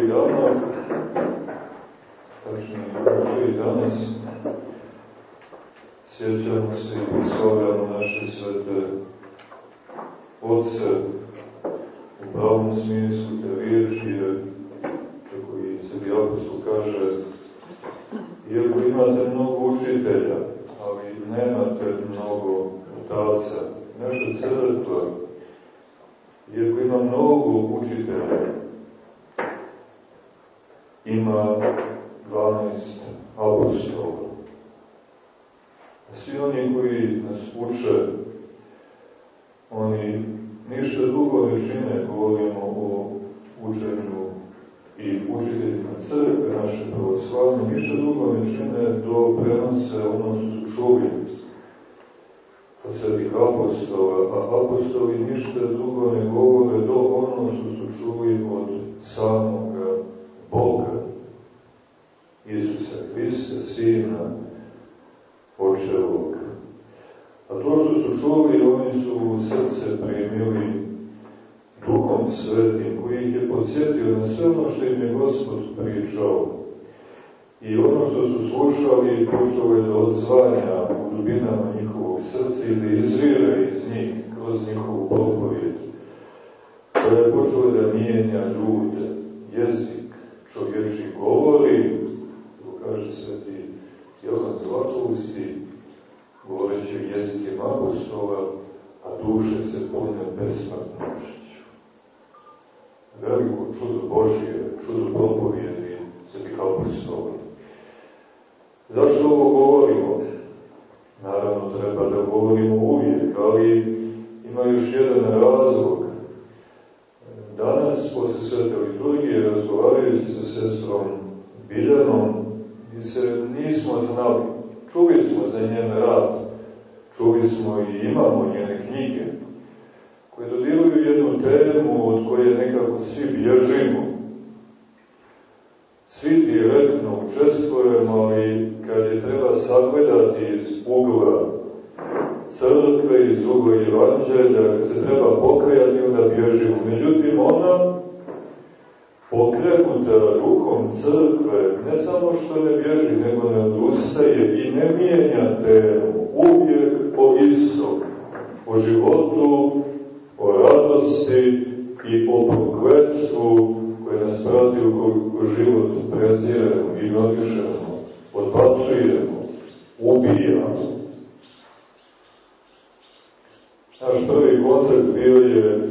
ovih dana, tačnije juče i danas, sjećamo se i proslavljamo naše svete oce u pravom smislu te riječi, jer, kako i apostol kaže, iako imate mnogo učitelja, ali nemate mnogo otaca, naša crkva, iako ima mnogo učitelja, ima 12 apostola. Svi oni koji nas uče, oni ništa drugo ne čine, govorimo o učenju i učiteljima crkve naše pravoslavne, ništa drugo ne čine do prenose ono što su od svetih apostola, a apostoli ništa drugo ne govore do ono što su čuli od samog Hrista, Sina, Očevog. A to što su čuli, oni su u srce primili Duhom Svetim, koji ih je podsjetio na sve ono što im je Gospod pričao. I ono što su slušali, počelo je da odzvanja u dubinama njihovog srca i da izvira iz njih kroz njihovu propovijed. To je počelo da mijenja ljude, jezik čovječi govori, kaže sveti Jovan Zlatousti, govoreći o jezicima apostola, a duše se pune besmrtnošću. Veliko čudo Božije, čudo propovijedi svetih apostola. Zašto ovo govorimo? Naravno, treba da govorimo uvijek, ali ima još jedan razlog. Danas, posle svete liturgije, razgovarajući sa sestrom Biljanom, se nismo znali. Čuli smo za njen rad, čuli smo i imamo njene knjige, koje dodiruju jednu temu od koje nekako svi bježimo. Svi direktno učestvujemo, ali kad je treba sagledati iz ugla crkve, iz ugla evanđelja, kad se treba pokajati, onda bježimo. Međutim, ona, pokrenuta rukom crkve, ne samo što ne bježi, nego ne odustaje i ne mijenja temu, uvijek o istom, o životu, o radosti i o prokletstvu koje nas prati u život preziremo, ignorišemo, odbacujemo, ubijamo. Naš prvi kontakt bio je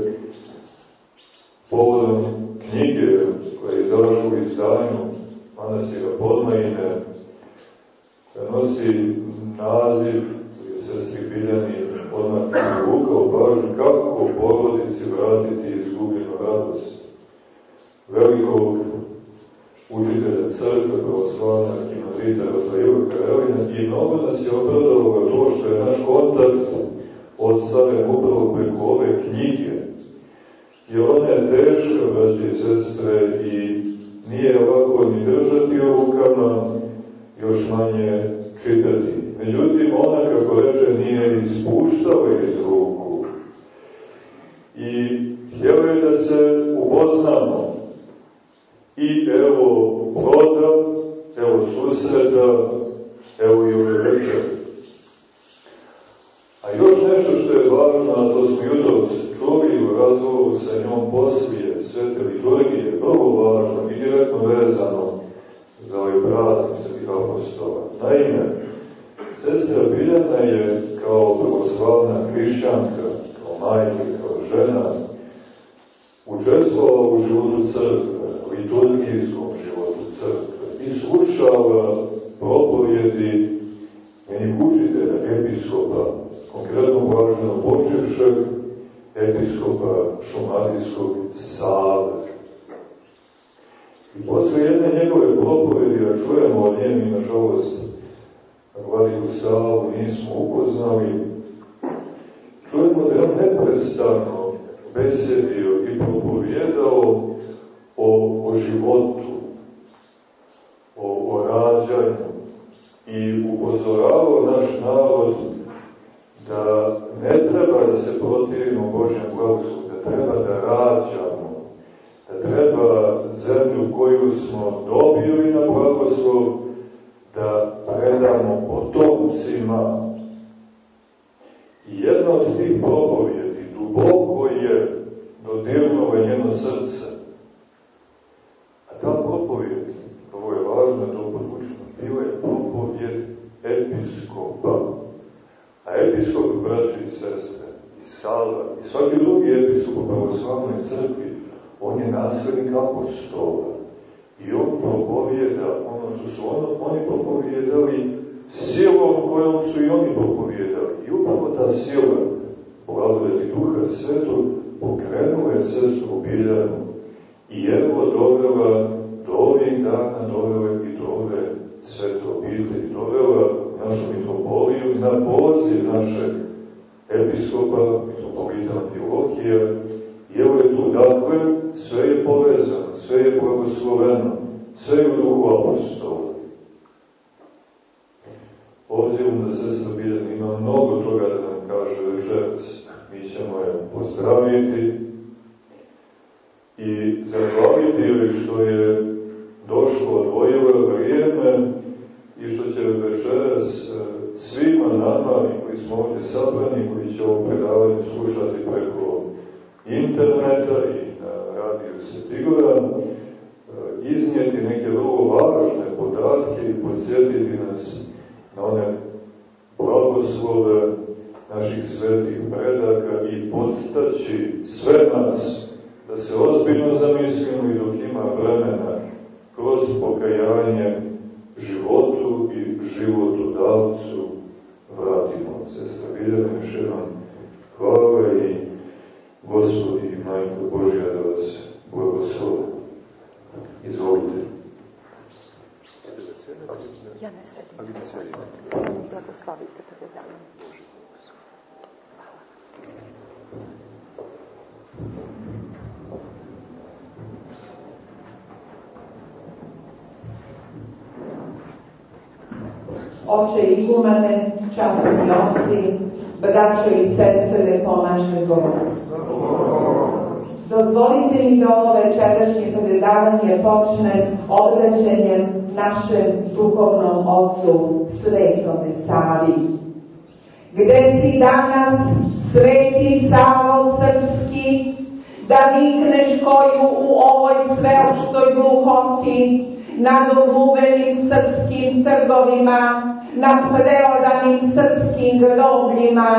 povodom izdanju Manasira Podmajine, nosi naziv sestri Biljani odmah uvukao baš kako porodici vratiti izgubljenu radost velikog učitelja crkve, pravoslavna kimorita Rafaela Karelina i mnogo nas je obradovalo to što je naš kontakt ostvaren upravo preko ove knjige. I ona je teška, braći i sestre, i nije ovako ni držati u rukama, još manje čitati. Međutim, ona, kako reče, nije ispuštala iz ruku. I htjela je da se upoznamo. I evo ploda, evo susreta, propovijedali. I upravo ta sila, blagodati duha svetu, pokrenula je sestru Biljanu i evo dovela do ovih dana, dovela i do ove svete obitelji, dovela našu mitropoliju na poziv našeg episkopa, mitropolita Antilohija, i evo je tu, dakle, sve je povezano, sve je blagosloveno, sve je u duhu apostola. Obzirom da sestra Biljana ima mnogo toga da nam kaže večerac, mi ćemo je pozdraviti i zahvaliti joj što je došlo, odvojilo vrijeme i što će večeras e, svima nama koji smo ovdje sabrani, koji će ovo predavanje slušati preko interneta i na radiju Svetigora, e, iznijeti neke vrlo važne podatke i podsjetiti nas na one blagoslove naših svetih predaka i podstaći sve nas da se ozbiljno zamislimo i dok ima vremena kroz pokajanje životu i životu davcu vratimo. Sestra Biljana, još jednom hvala i Gospodi i Majko Božja da vas blagoslovi. Izvolite. Ja ne sedim. Blagoslavite tebe dana. oče i humane, časni oci, braćo i sestre, pomažne govor. Dozvolite mi da ovo večerašnje predavanje počne obraćenjem našem duhovnom ocu, svetome Savi. Gde si danas, sveti Savo srpski, da vikneš koju u ovoj sveoštoj gluhoti, nad obuvenim srpskim trgovima, nad preodanim srpskim grobljima,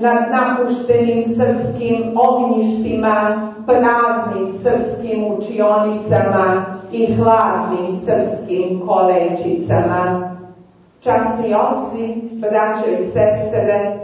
nad napuštenim srpskim ognjištima, praznim srpskim učionicama i hladnim srpskim kolečicama. Časni oci, braće i sestre,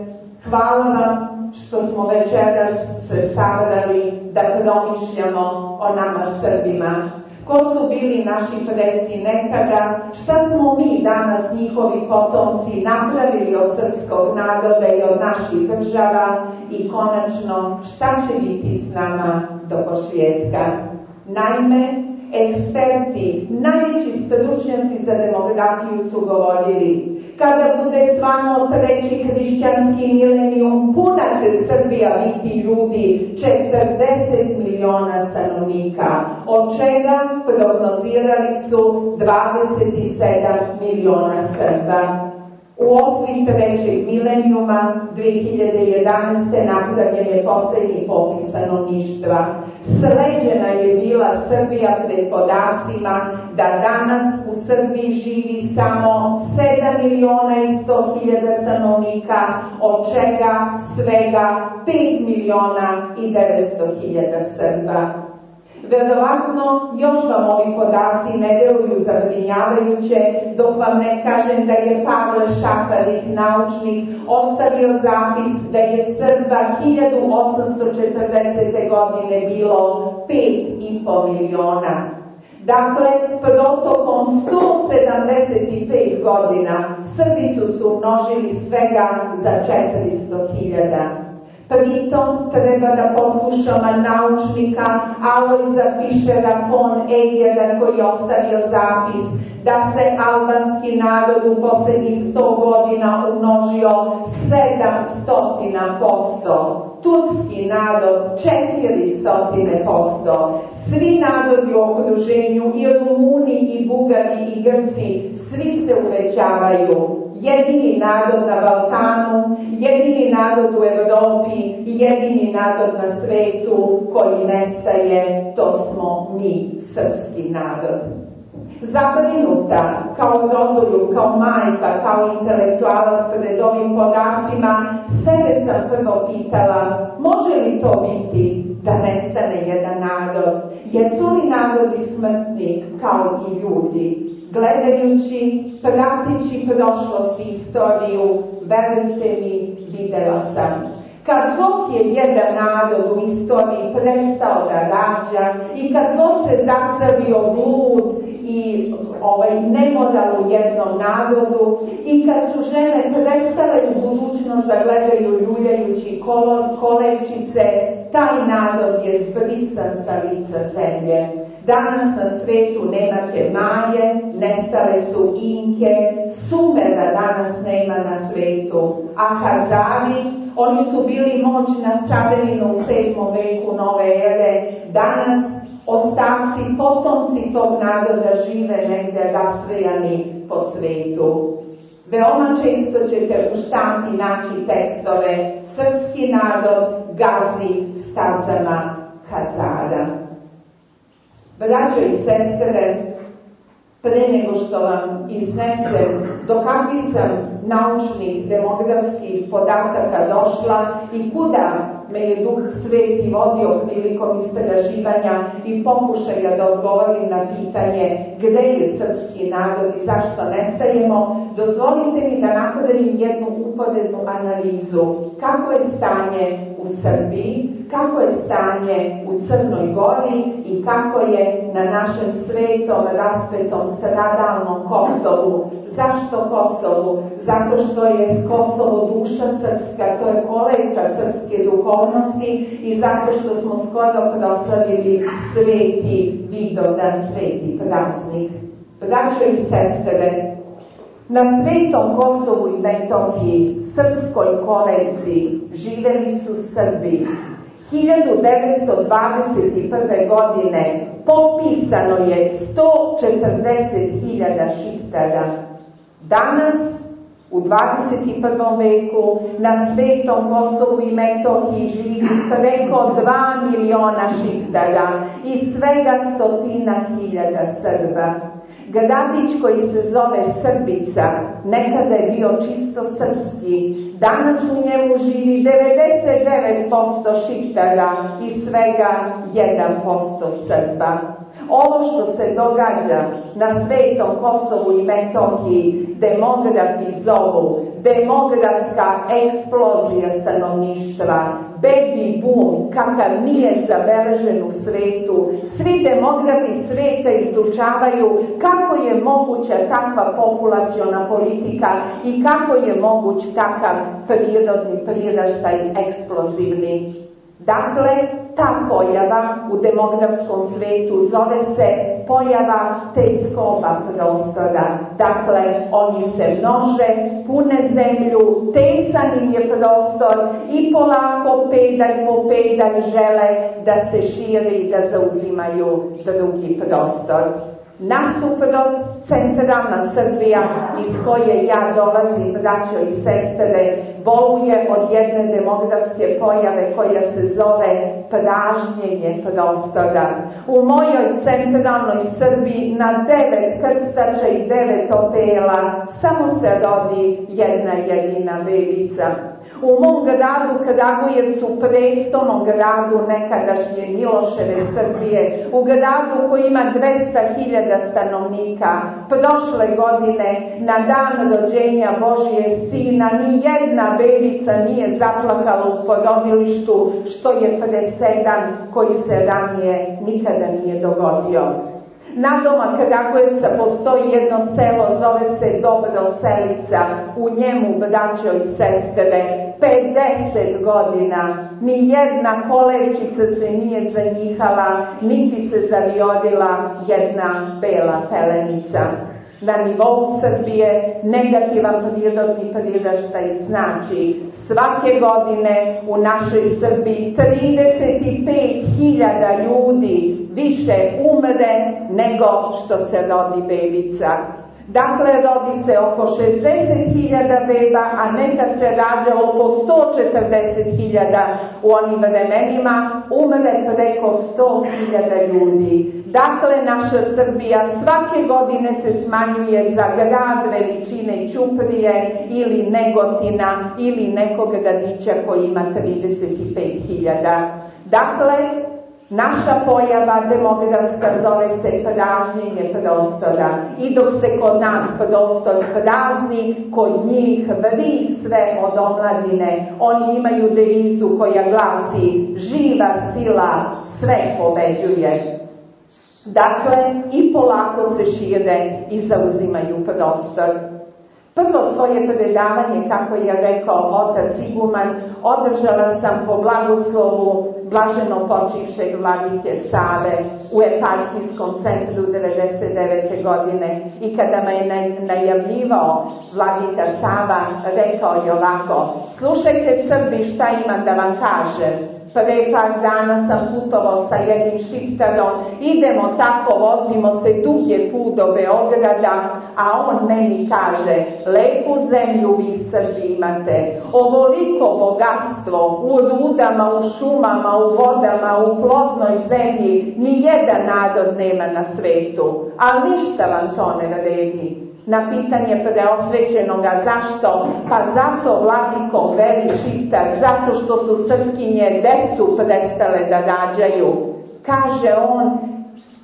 hvala vam što smo večeras se sabrali da promišljamo o nama Srbima, Ko su bili naši preci nekada, šta smo mi danas njihovi potomci napravili od srpskog naroda i od naših država i konačno šta će biti s nama do pošvijetka. Naime, eksperti, najveći stručnjaci za demografiju su govorili kada bude svano treći hrišćanski milenijum, puna će Srbija biti ljudi 40 miliona stanovnika, od čega prognozirali su 27 miliona Srba. U osvi trećeg milenijuma 2011. napravljen je posljednji popis stanovništva. Sleđena je bila Srbija pred podacima da danas u Srbiji živi samo 7 miliona i 100 hiljada stanovnika, od čega svega 5 miliona i 900 hiljada Srba. Verovatno još vam ovi podaci ne deluju zabrinjavajuće, dok vam ne kažem da je Pavle Šaparik, naučnik, ostavio zapis da je Srba 1840. godine bilo 5,5 miliona. Dakle, protokom 175 godina Srbi su se umnožili svega za 400 hiljada. Pritom treba da poslušamo naučnika Alojza Fišera von Egera koji je ostavio zapis da se albanski narod u posljednjih sto godina umnožio sedam stotina posto. Turski narod 400%, svi narodi u okruženju, i Rumuni, i Bugari, i Grci, svi se uvećavaju. Jedini narod na Balkanu, jedini narod u Europi i jedini narod na svetu koji nestaje, to smo mi, srpski narod. Zabrinuta kao rodolju, kao majka, kao intelektualac pred ovim podacima, sebe sam prvo pitala, može li to biti da nestane jedan narod? Jesu li narodi smrtni kao i ljudi? Gledajući, pratići prošlost i istoriju, verujte mi, videla sam kad god je jedan narod u istoriji prestao da rađa i kad god se zacrvio blud i ovaj, nemoral u jednom narodu i kad su žene prestale u budućnost da gledaju ljuljajući kolevčice, taj narod je zbrisan sa lica zemlje. Danas na svetu nemate maje, nestale su inke, sumera danas nema na svetu, a kazari, oni su bili moć nad Saverinu u sedmom veku nove ere, danas ostaci, potomci tog naroda žive negde rasvejani po svetu. Veoma često ćete u štampi naći tekstove Srpski narod gazi stazama Hazara. Braćo i sestre, pre nego što vam iznesem do kakvih sam naučnih demografskih podataka došla i kuda me je Duh Sveti vodio prilikom istraživanja i pokušaja da odgovorim na pitanje gde je srpski narod i zašto nestajemo, dozvolite mi da napravim jednu uporednu analizu kako je stanje u Srbiji, kako je stanje u Crnoj Gori i kako je na našem svetom, raspetom, stradalnom Kosovu. Zašto Kosovu? Zato što je Kosovo duša srpska, to je kolevka srpske duhovnosti i zato što smo skoro proslavili sveti Vidovdan, sveti praznik. Braćo i sestere, na svetom Kosovu i Metohiji, srpskoj kolevci, živeli su Srbi 1921. godine popisano je 140.000 šiktara. Danas, u 21. veku, na svetom Kosovu i Metohiji živi preko 2 miliona šiktara i svega stotina hiljada Srba. Gradić koji se zove Srbica, nekada je bio čisto srpski, danas u njemu živi 99% šiktara i svega 1% Srba. Ovo što se događa na svetom Kosovu i Metohiji demografi zovu demografska eksplozija stanovništva, baby boom, kakav nije zabeležen u svetu. Svi demografi sveta izučavaju kako je moguća takva populaciona politika i kako je moguć takav prirodni priraštaj eksplozivni. Dakle, ta pojava u demografskom svetu zove se pojava teskoba prostora. Dakle, oni se množe, pune zemlju, tesan im je prostor i polako pedalj po pedalj žele da se šire i da zauzimaju drugi prostor. Nasuprot centralna Srbija iz koje ja dolazim, braćo i sestre, boluje od jedne demografske pojave koja se zove pražnjenje prostora. U mojoj centralnoj Srbiji na devet krstača i devet opela samo se rodi jedna jedina bebica. U mom gradu Kragujevcu, prestolnom gradu nekadašnje Miloševe Srbije, u gradu koji ima 200.000 stanovnika, prošle godine na dan rođenja Božije Sina ni jedna bebica nije zaplakala u porodilištu, što je presedan koji se ranije nikada nije dogodio. Na doma Kragujevca postoji jedno selo, zove se Dobro Selica, u njemu, braćo i sestre, 50 godina, ni jedna kolevčica se nije zanjihala, niti se zaviodila jedna bela pelenica. Na nivou Srbije negativan prirodni priraštaj znači svake godine u našoj Srbiji 35.000 ljudi više umre nego što se rodi bebica. Dakle, rodi se oko 60.000 beba, a nekad se rađalo po 140.000 u onim vremenima, umre preko 100.000 ljudi. Dakle, naša Srbija svake godine se smanjuje za grad veličine Ćuprije ili Negotina ili nekog gradića koji ima 35.000. Dakle, Naša pojava demografska zove se pražnjenje prostora i dok se kod nas prostor prazni, kod njih vri sve od omladine. Oni imaju devizu koja glasi živa sila sve pobeđuje. Dakle, i polako se šire i zauzimaju prostor. Prvo svoje predavanje, kako je rekao otac Iguman, održala sam po blagoslovu blaženo počivšeg vladike Save u eparhijskom centru 99. godine i kada me je najavljivao vladika Sava, rekao je ovako, slušajte Srbi šta imam da vam kažem, par dana sam putovao sa jednim šiptarom, idemo tako, vozimo se duge put do Beograda, a on meni kaže, lepu zemlju vi Srbi imate, ovoliko bogatstvo u rudama, u šumama, u vodama, u plodnoj zemlji, ni jedan narod nema na svetu, a ništa vam to ne vredi na pitanje preosvećenoga zašto? Pa zato vladiko veli šitar, zato što su srpkinje decu prestale da rađaju. Kaže on,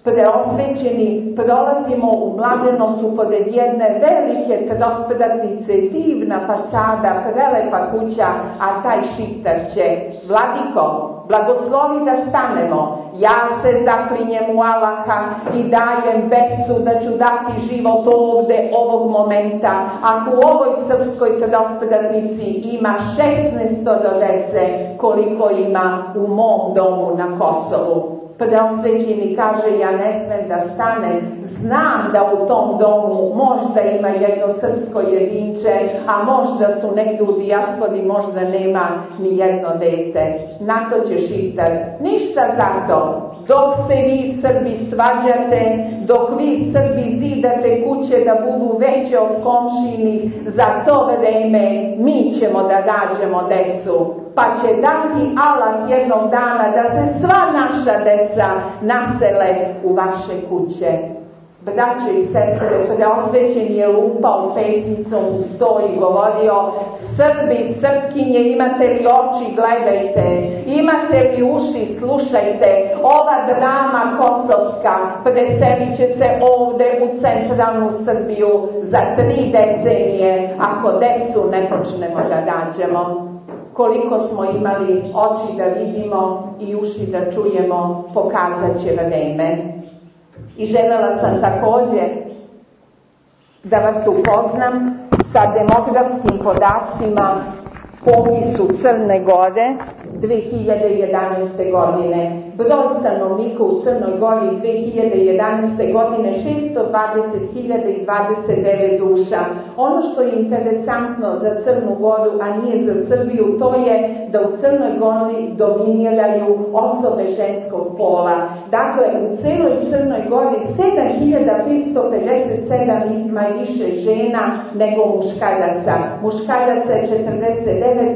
preosvećeni, prolazimo u Mladenovcu pored jedne velike prospratnice, divna fasada, prelepa kuća, a taj šiptar će, vladiko, blagoslovi da stanemo, ja se zaklinjem u Allaha i dajem besu da ću dati život ovde, ovog momenta, ako u ovoj srpskoj prospratnici ima 16 do dece, koliko ima u mom domu na Kosovu preosvećeni kaže ja ne smem da stanem, znam da u tom domu možda ima jedno srpsko jedinče, a možda su negdje u dijaspori, možda nema ni jedno dete. Na to će šitar. Ništa zato. Dok se vi Srbi svađate, dok vi Srbi zidate kuće da budu veće od komšini, za to vreme mi ćemo da dađemo decu pa će dati Allah jednog dana da se sva naša deca nasele u vaše kuće. Braće i sestre, preosvećen je upao pesnicom u sto i govorio Srbi, Srpkinje, imate li oči, gledajte, imate li uši, slušajte, ova drama kosovska preselit će se ovde u centralnu Srbiju za tri decenije, ako decu ne počnemo da dađemo koliko smo imali oči da vidimo i uši da čujemo, pokazat će vreme. I želela sam također da vas upoznam sa demografskim podacima popisu Crne Gore 2011. godine. Broj stanovnika u Crnoj Gori 2011. godine 620.029 duša. Ono što je interesantno za Crnu Goru, a nije za Srbiju, to je da u Crnoj Gori dominiraju osobe ženskog pola. Dakle, u celoj Crnoj Gori 7557 ima više žena nego muškaraca. Muškaraca je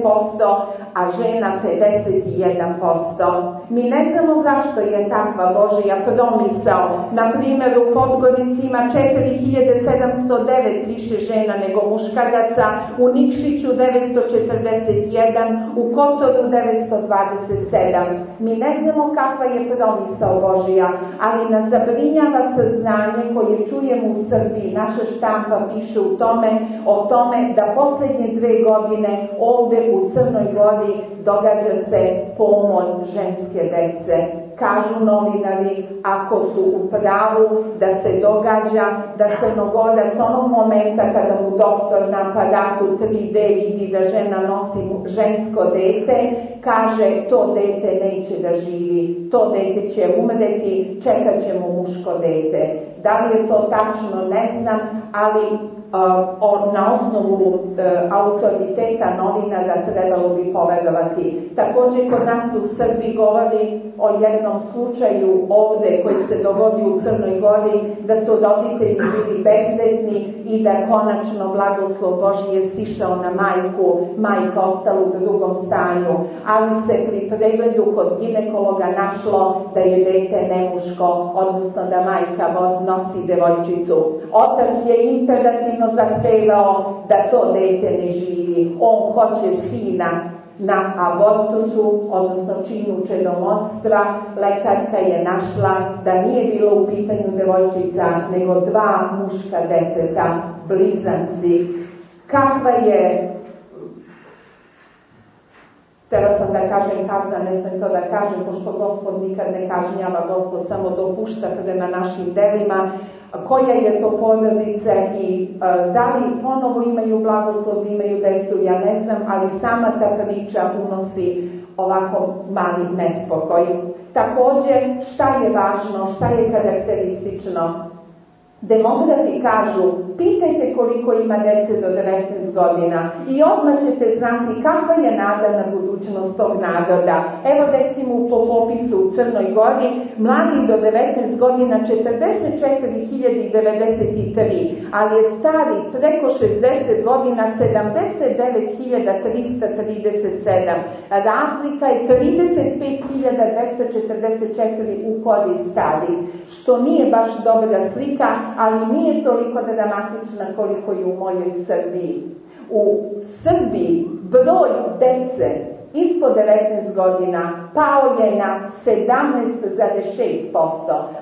49%, a žena 51%. Mi ne znamo zašto je takva Božija promisao. Na primjer, u Podgorici ima 4709 više žena nego muškaraca, u Nikšiću 941, u Kotoru 927. Mi ne znamo kakva je promisao Božija, ali nas zabrinjava saznanje koje čujemo u Srbiji. Naša štampa piše u tome, o tome da posljednje dve godine ovde u Crnoj Gori događa se pomor ženske dece kažu novinari, ako su u pravu da se događa da se nogodac onog momenta kada mu doktor na aparatu 3D vidi da žena nosi žensko dete, kaže to dete neće da živi, to dete će umreti, čekat ćemo muško dete. Da li je to tačno, ne znam, ali na osnovu e, autoriteta novinara trebalo bi povedovati. Također kod nas u Srbiji govori o jednom slučaju ovde koji se dogodi u Crnoj Gori, da su roditelji bili bezdetni i da konačno blagoslov Boži je sišao na majku, majka ostala u drugom stanju, ali se pri pregledu kod ginekologa našlo da je dete nemuško, odnosno da majka nosi devojčicu. Otac je imperativno zahtevao da to dete ne živi. On hoće sina na abortusu, odnosno činu čedomodstva, lekarka je našla da nije bilo u pitanju devojčica, nego dva muška deteta, blizanci. Kakva je Htjela sam da kažem kazna, ne znam to da kažem, pošto gospod nikad ne kažnjava, gospod samo dopušta prema našim delima, koja je to porodica i e, da li ponovo imaju blagoslov, imaju decu, ja ne znam, ali sama ta priča unosi ovako mali nespokoj. Također, šta je važno, šta je karakteristično Demografi kažu, pitajte koliko ima dece do 19 godina i odmah ćete znati kakva je nada na budućnost tog naroda. Evo recimo po popisu u Crnoj Gori, mladi do 19 godina 44.093, ali je stari preko 60 godina 79.337. Razlika je 35.244 u korist stari, što nije baš dobra slika, ali nije toliko dramatična koliko je u mojoj Srbiji. U Srbiji broj dece ispod 19 godina pao je na 17,6%,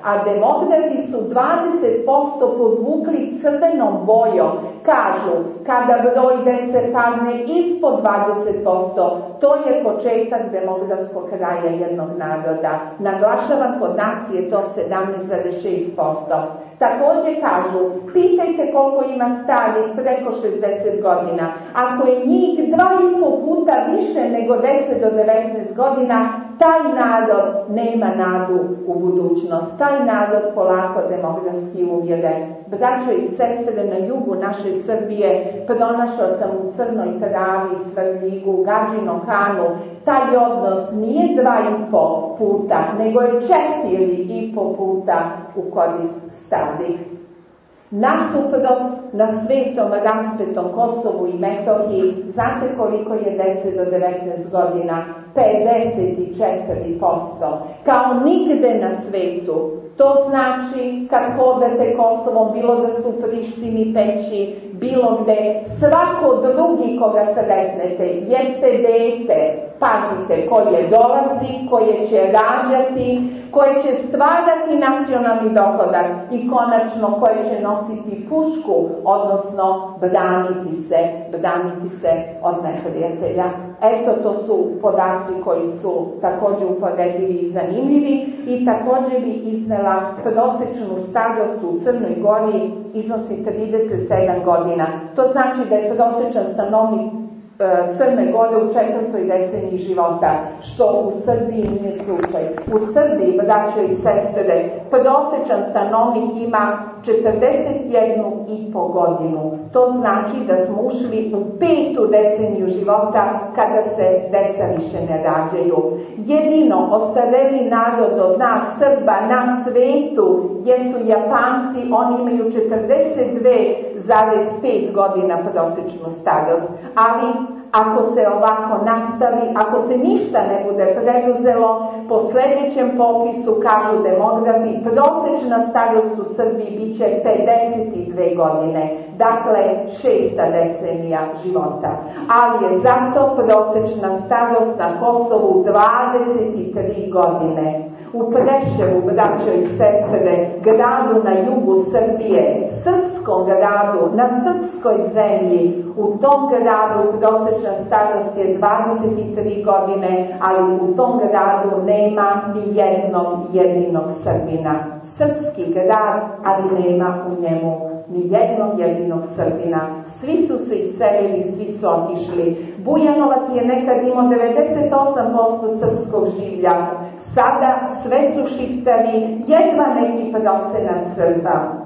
a demografi su 20% podvukli crvenom bojom. Kažu, kada broj dece padne ispod 20%, to je početak demografskog kraja jednog naroda. Naglašavam, kod nas je to 17,6%. Također kažu, pitajte koliko ima starih preko 60 godina. Ako je njih dva i pol puta više nego dece do 19 godina, taj narod nema nadu u budućnost. Taj narod polako demografski uvjere. Braćo i sestre na jugu naše Srbije pronašao sam u Crnoj Travi, Svrljigu, Gađino Kanu. Taj odnos nije dva i po puta, nego je četiri i po puta u korist starih. Nasuprot na svetom raspetom Kosovu i Metohiji, znate koliko je dece do 19 godina? 54%. Kao nigde na svetu. To znači kad hodate Kosovom, bilo da su Prištini, Peći, bilo gde, svako drugi koga sretnete, jeste dete, pazite, koje dolazi, koje će rađati, koje će stvarati nacionalni dohodak i konačno koje će nositi pušku, odnosno braniti se, braniti se od neprijatelja. Eto, to su podaci koji su također uporedivi i zanimljivi i također bi iznela prosječnu starost u Crnoj Gori iznosi 37 godina. To znači da je prosječan stanovnik Crne Gore u četvrtoj deceniji života, što u Srbiji nije slučaj. U Srbiji, braćo i sestre, prosječan stanovnik ima 41 i po godinu. To znači da smo ušli u petu deceniju života kada se deca više ne rađaju. Jedino ostareli narod od nas Srba na svetu jesu Japanci, oni imaju 42,5 godina prosječnu starost. Ali ako se ovako nastavi, ako se ništa ne bude preduzelo, po sljedećem popisu, kažu demografi, prosječna starost u Srbiji bit će 52 godine, dakle šesta decenija života. Ali je zato prosječna starost na Kosovu 23 godine u Preševu, braćo i sestre, gradu na jugu Srbije, srpskom gradu, na srpskoj zemlji, u tom gradu prosječna starost je 23 godine, ali u tom gradu nema ni jednog jedinog Srbina. Srpski grad, ali nema u njemu ni jednog jedinog Srbina. Svi su se iselili, svi su otišli. Bujanovac je nekad imao 98% srpskog življa. Sada sve su šiftari, jedva neki procenat Srba.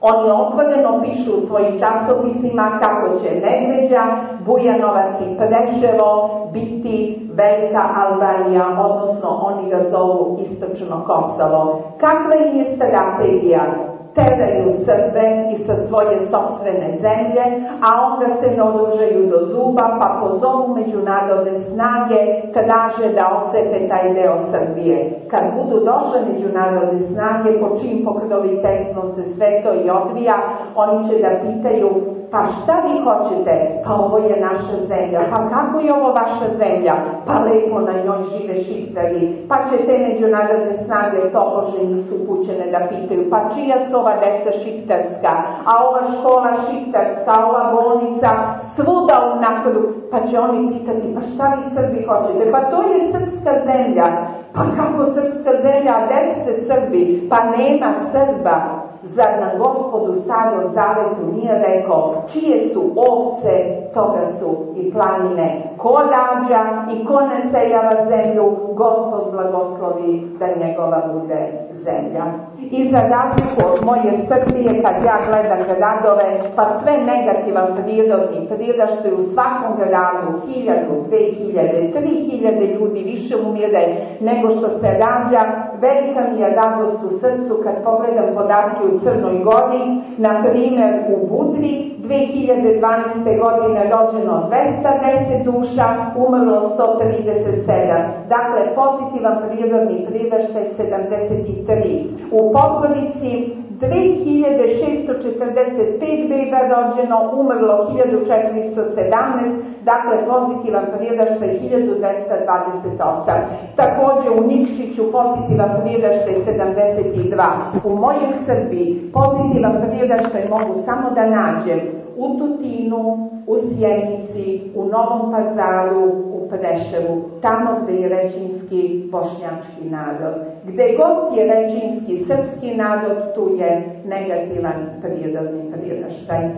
Oni otvoreno pišu u svojim časopisima kako će Medveđa, Bujanovac i Preševo biti Velika Albanija, odnosno oni ga zovu Istočno Kosovo. Kakva im je strategija? Teraju Srbe i sa svoje sobstvene zemlje, a onda se naoružaju do zuba, pa pozovu međunarodne snage, traže da ocepe taj deo Srbije. Kad budu došle međunarodne snage, po čim pokroviteljstvom se sve to i odvija, oni će da pitaju pa šta vi hoćete? Pa ovo je naša zemlja. Pa kako je ovo vaša zemlja? Pa lepo na njoj žive šiftari. Pa će te međunarodne snage tobože nisu upućene da pitaju. Pa čija su ova deca šiptarska? A ova škola šiptarska, ova bolnica, svuda u napadu. Pa će oni pitati, pa šta vi Srbi hoćete? Pa to je srpska zemlja. Pa kako srpska zemlja? Gde ste Srbi? Pa nema Srba. Zar nam gospodu starom zavetu nije rekao čije su ovce, toga su i planine. Ko rađa i ko nasejava zemlju, gospod blagoslovi da njegova bude zemlja. I za razliku od moje Srbije, kad ja gledam gradove, pa sve negativan prirodni prirašte u svakom gradu, hiljadu, dve hiljade, tri hiljade ljudi više umire nego što se rađa, velika mi je radost u srcu kad pogledam podatke u Crnoj Gori, na primjer u Budvi, 2012. godine rođeno 210 duša, umrlo 137. Dakle, pozitivan prirodni priraštaj 73. U Podgorici 2645 beba rođeno, umrlo 1417, dakle pozitivan priraštaj 1228. Također u Nikšiću pozitivan priraštaj 72. U mojoj Srbiji pozitivan priraštaj mogu samo da nađem u Tutinu, u Sjenici, u Novom Pazaru, u Preševu, tamo gde je rećinski bošnjački narod. Gde god je rećinski srpski narod, tu je negativan prirodni priraštaj.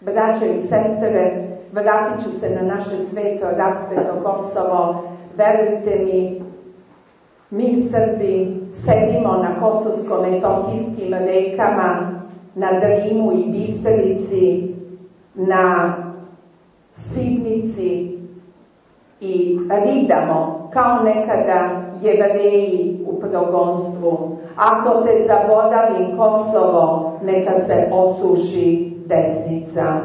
Braće i sestere, vratit ću se na naše sveto raspeto Kosovo. Verujte mi, mi Srbi sedimo na kosovsko-metohijskim rekama, na Drimu i Biserici, na Sidnici i ridamo kao nekada jevreji u progonstvu. Ako te zabodavim Kosovo, neka se osuši desnica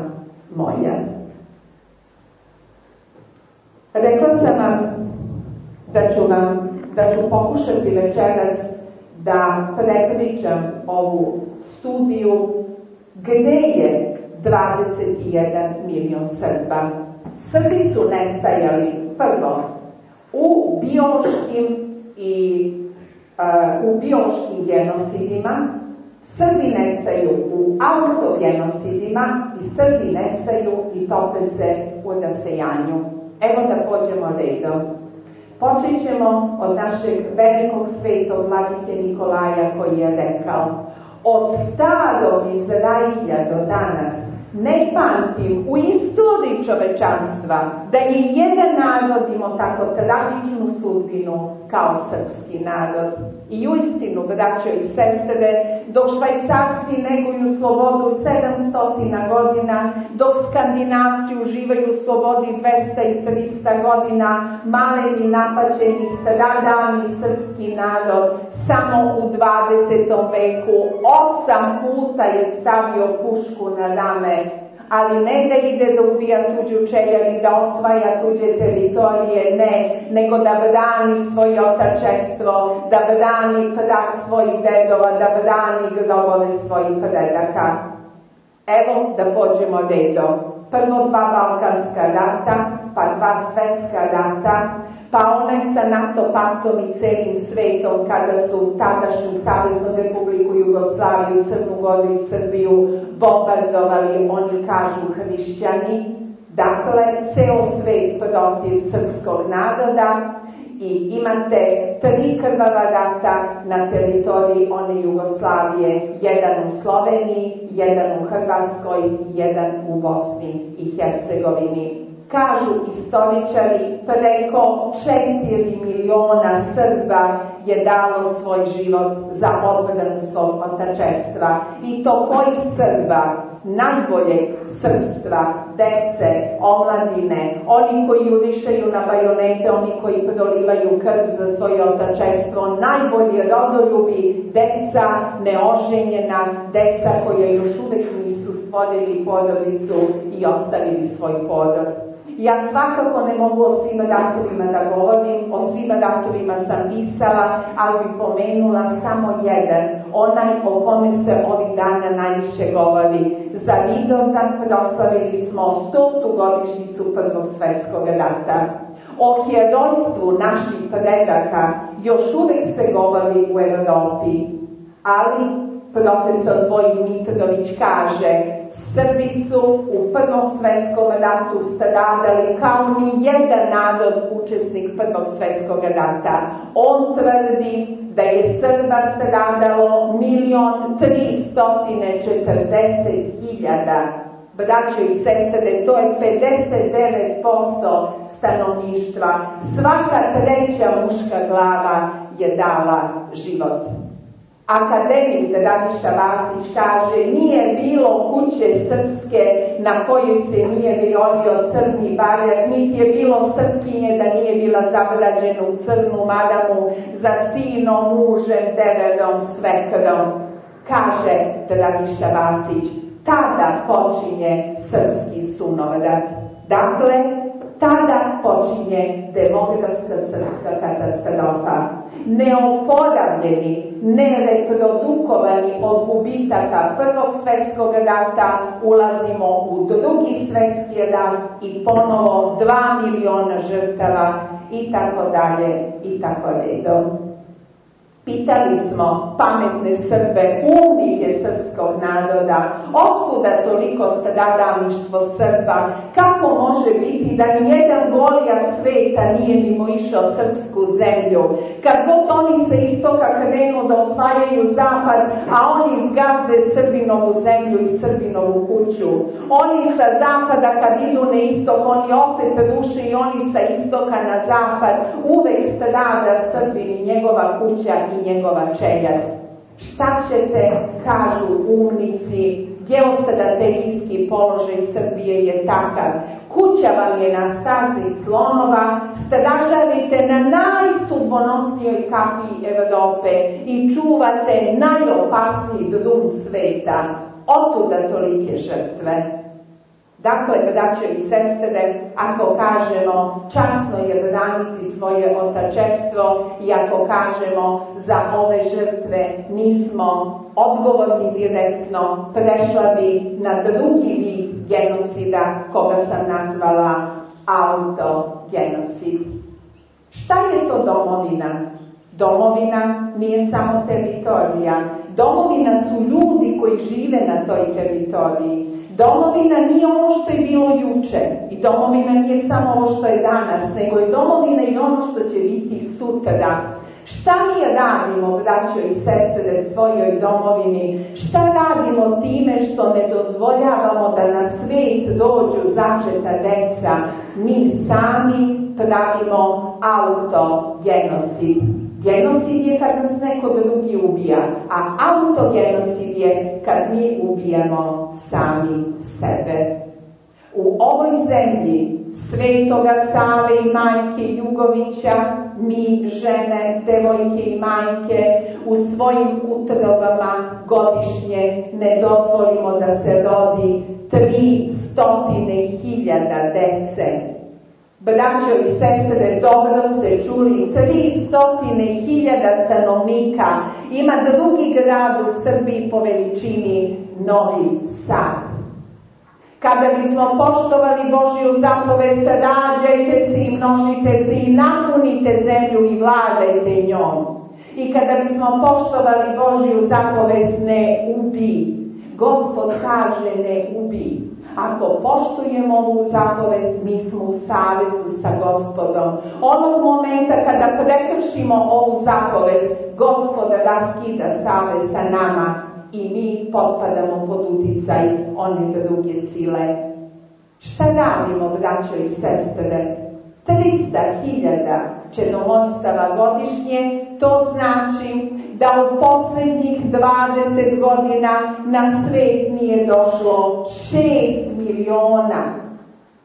moja. Rekla sam vam da ću vam, da ću pokušati večeras da prepričam ovu studiju gdje je 21 milion Srba. Srbi su nestajali prvo u biološkim i uh, u biološkim genocidima, Srbi nestaju u autogenocidima i Srbi nestaju i tope se u rasejanju. Evo da pođemo redom. Počet ćemo od našeg velikog svetog vladike Nikolaja koji je rekao od starog Izrailja do danas ne pamtim u istoriji čovečanstva da je jedan narod imao tako tragičnu sudbinu kao srpski narod. I u istinu, braćo i sestre, dok švajcarci neguju slobodu 700 godina, dok skandinavci uživaju slobodi 200 i 300 godina, maleni napaćeni stradani srpski narod samo u 20. veku osam puta je stavio pušku na rame ali ne da ide da ubija tuđu čelja i da osvaja tuđe teritorije, ne, nego da brani svoje otačestvo, da brani prah svojih dedova, da brani grobove svojih predaka. Evo da pođemo redom. Prvo dva Balkanska rata, pa dva svetska rata, pa onaj sa NATO paktom i celim svetom kada su tadašnju Saveznu Republiku Jugoslaviju, Crnu Goru i Srbiju bombardovali, oni kažu hrišćani, dakle, ceo svet protiv srpskog naroda i imate tri krvava rata na teritoriji one Jugoslavije, jedan u Sloveniji, jedan u Hrvatskoj, jedan u Bosni i Hercegovini. Kažu istoričari, preko 4 miliona Srba je dalo svoj život za odbranu svog otačestva. I to koji Srba? najboljeg srpstva, dece, omladine, oni koji jurišaju na bajonete, oni koji prolivaju krv za svoje otačestvo, najbolji rodoljubi, deca neoženjena, deca koje još uvek nisu stvorili porodicu i ostavili svoj porod. Ja svakako ne mogu o svim datovima da govorim, o svim datovima sam pisala, ali bi pomenula samo jedan, onaj o kome se ovih dana najviše govori. Za Vidovdan proslavili smo stotu godišnicu Prvog svetskog rata. O herojstvu naših predaka još uvek se govori u Evropi, ali profesor Vojin Mitrović kaže Srbi su u Prvom svetskom ratu stradali kao ni jedan narod učesnik Prvog svetskog rata. On tvrdi da je Srba stradalo milion tristotine četrdeset hiljada. Braćo i sestre, to je 59% stanovništva. Svaka treća muška glava je dala život. Akademik Dragiša Vasić kaže nije bilo kuće srpske na kojoj se nije violio crni baljak, niti je bilo srpkinje da nije bila zabrađena u crnu madamu za sinom, mužem, devedom, svekrom. Kaže Dragiša Vasić, tada počinje srpski sunovrat. Dakle, tada počinje demografska srpska katastrofa neoporavljeni, nereprodukovani od gubitaka Prvog svetskog rata, ulazimo u drugi svetski rat i ponovo dva miliona žrtava i tako dalje i tako redom. Pitali smo pametne Srbe, umnike srpskog naroda, otkuda toliko stradalništvo Srba, kako može biti da nijedan golijak sveta nije mimo išao srpsku zemlju, kad god oni sa istoka krenu da osvajaju zapad, a oni zgaze Srbinovu zemlju i Srbinovu kuću. Oni sa zapada kad idu na istok, oni opet duše i oni sa istoka na zapad, uvek strada Srbin i njegova kuća i njegova čeljad. Šta ćete, kažu umnici, geostrategijski položaj Srbije je takav. Kuća vam je na stazi slonova, stražavite na najsudbonosnijoj kapi Evrope i čuvate najopasniji drum sveta. Otuda tolike žrtve. Dakle, braće i sestre, ako kažemo časno je braniti svoje otačestvo i ako kažemo za ove žrtve nismo odgovorni direktno, prešla bi na drugi vid genocida koga sam nazvala autogenocid. Šta je to domovina? Domovina nije samo teritorija. Domovina su ljudi koji žive na toj teritoriji. Domovina nije ono što je bilo juče i domovina nije samo ovo što je danas, nego je domovina i ono što će biti sutra. Šta mi radimo, braćo i sestre, svojoj domovini? Šta radimo time što ne dozvoljavamo da na svet dođu začeta deca? Mi sami pravimo autogenocid. Genocid je kad nas neko drugi ubija, a autogenocid je kad mi ubijamo sami sebe. U ovoj zemlji Svetoga Save i majke Jugovića, mi žene, devojke i majke u svojim utrobama godišnje ne dozvolimo da se rodi tri stotine hiljada dece Braćo i sestre, dobro ste čuli, 300 hiljada stanovnika ima drugi grad u Srbiji po veličini Novi Sad. Kada bismo poštovali Božju zapovest, rađajte se i množite se i napunite zemlju i vladajte njom. I kada bismo poštovali Božju zapovest, ne ubi. Gospod kaže ne ubi. Ako poštujemo ovu zapovest, mi smo u savezu sa gospodom. Onog momenta kada prekršimo ovu zapovest, gospoda raskida savez sa nama i mi potpadamo pod uticaj one druge sile. Šta radimo, braćo i sestre? 300.000 čedomojstava godišnje, to znači da u posljednjih 20 godina na svet nije došlo 6 miliona.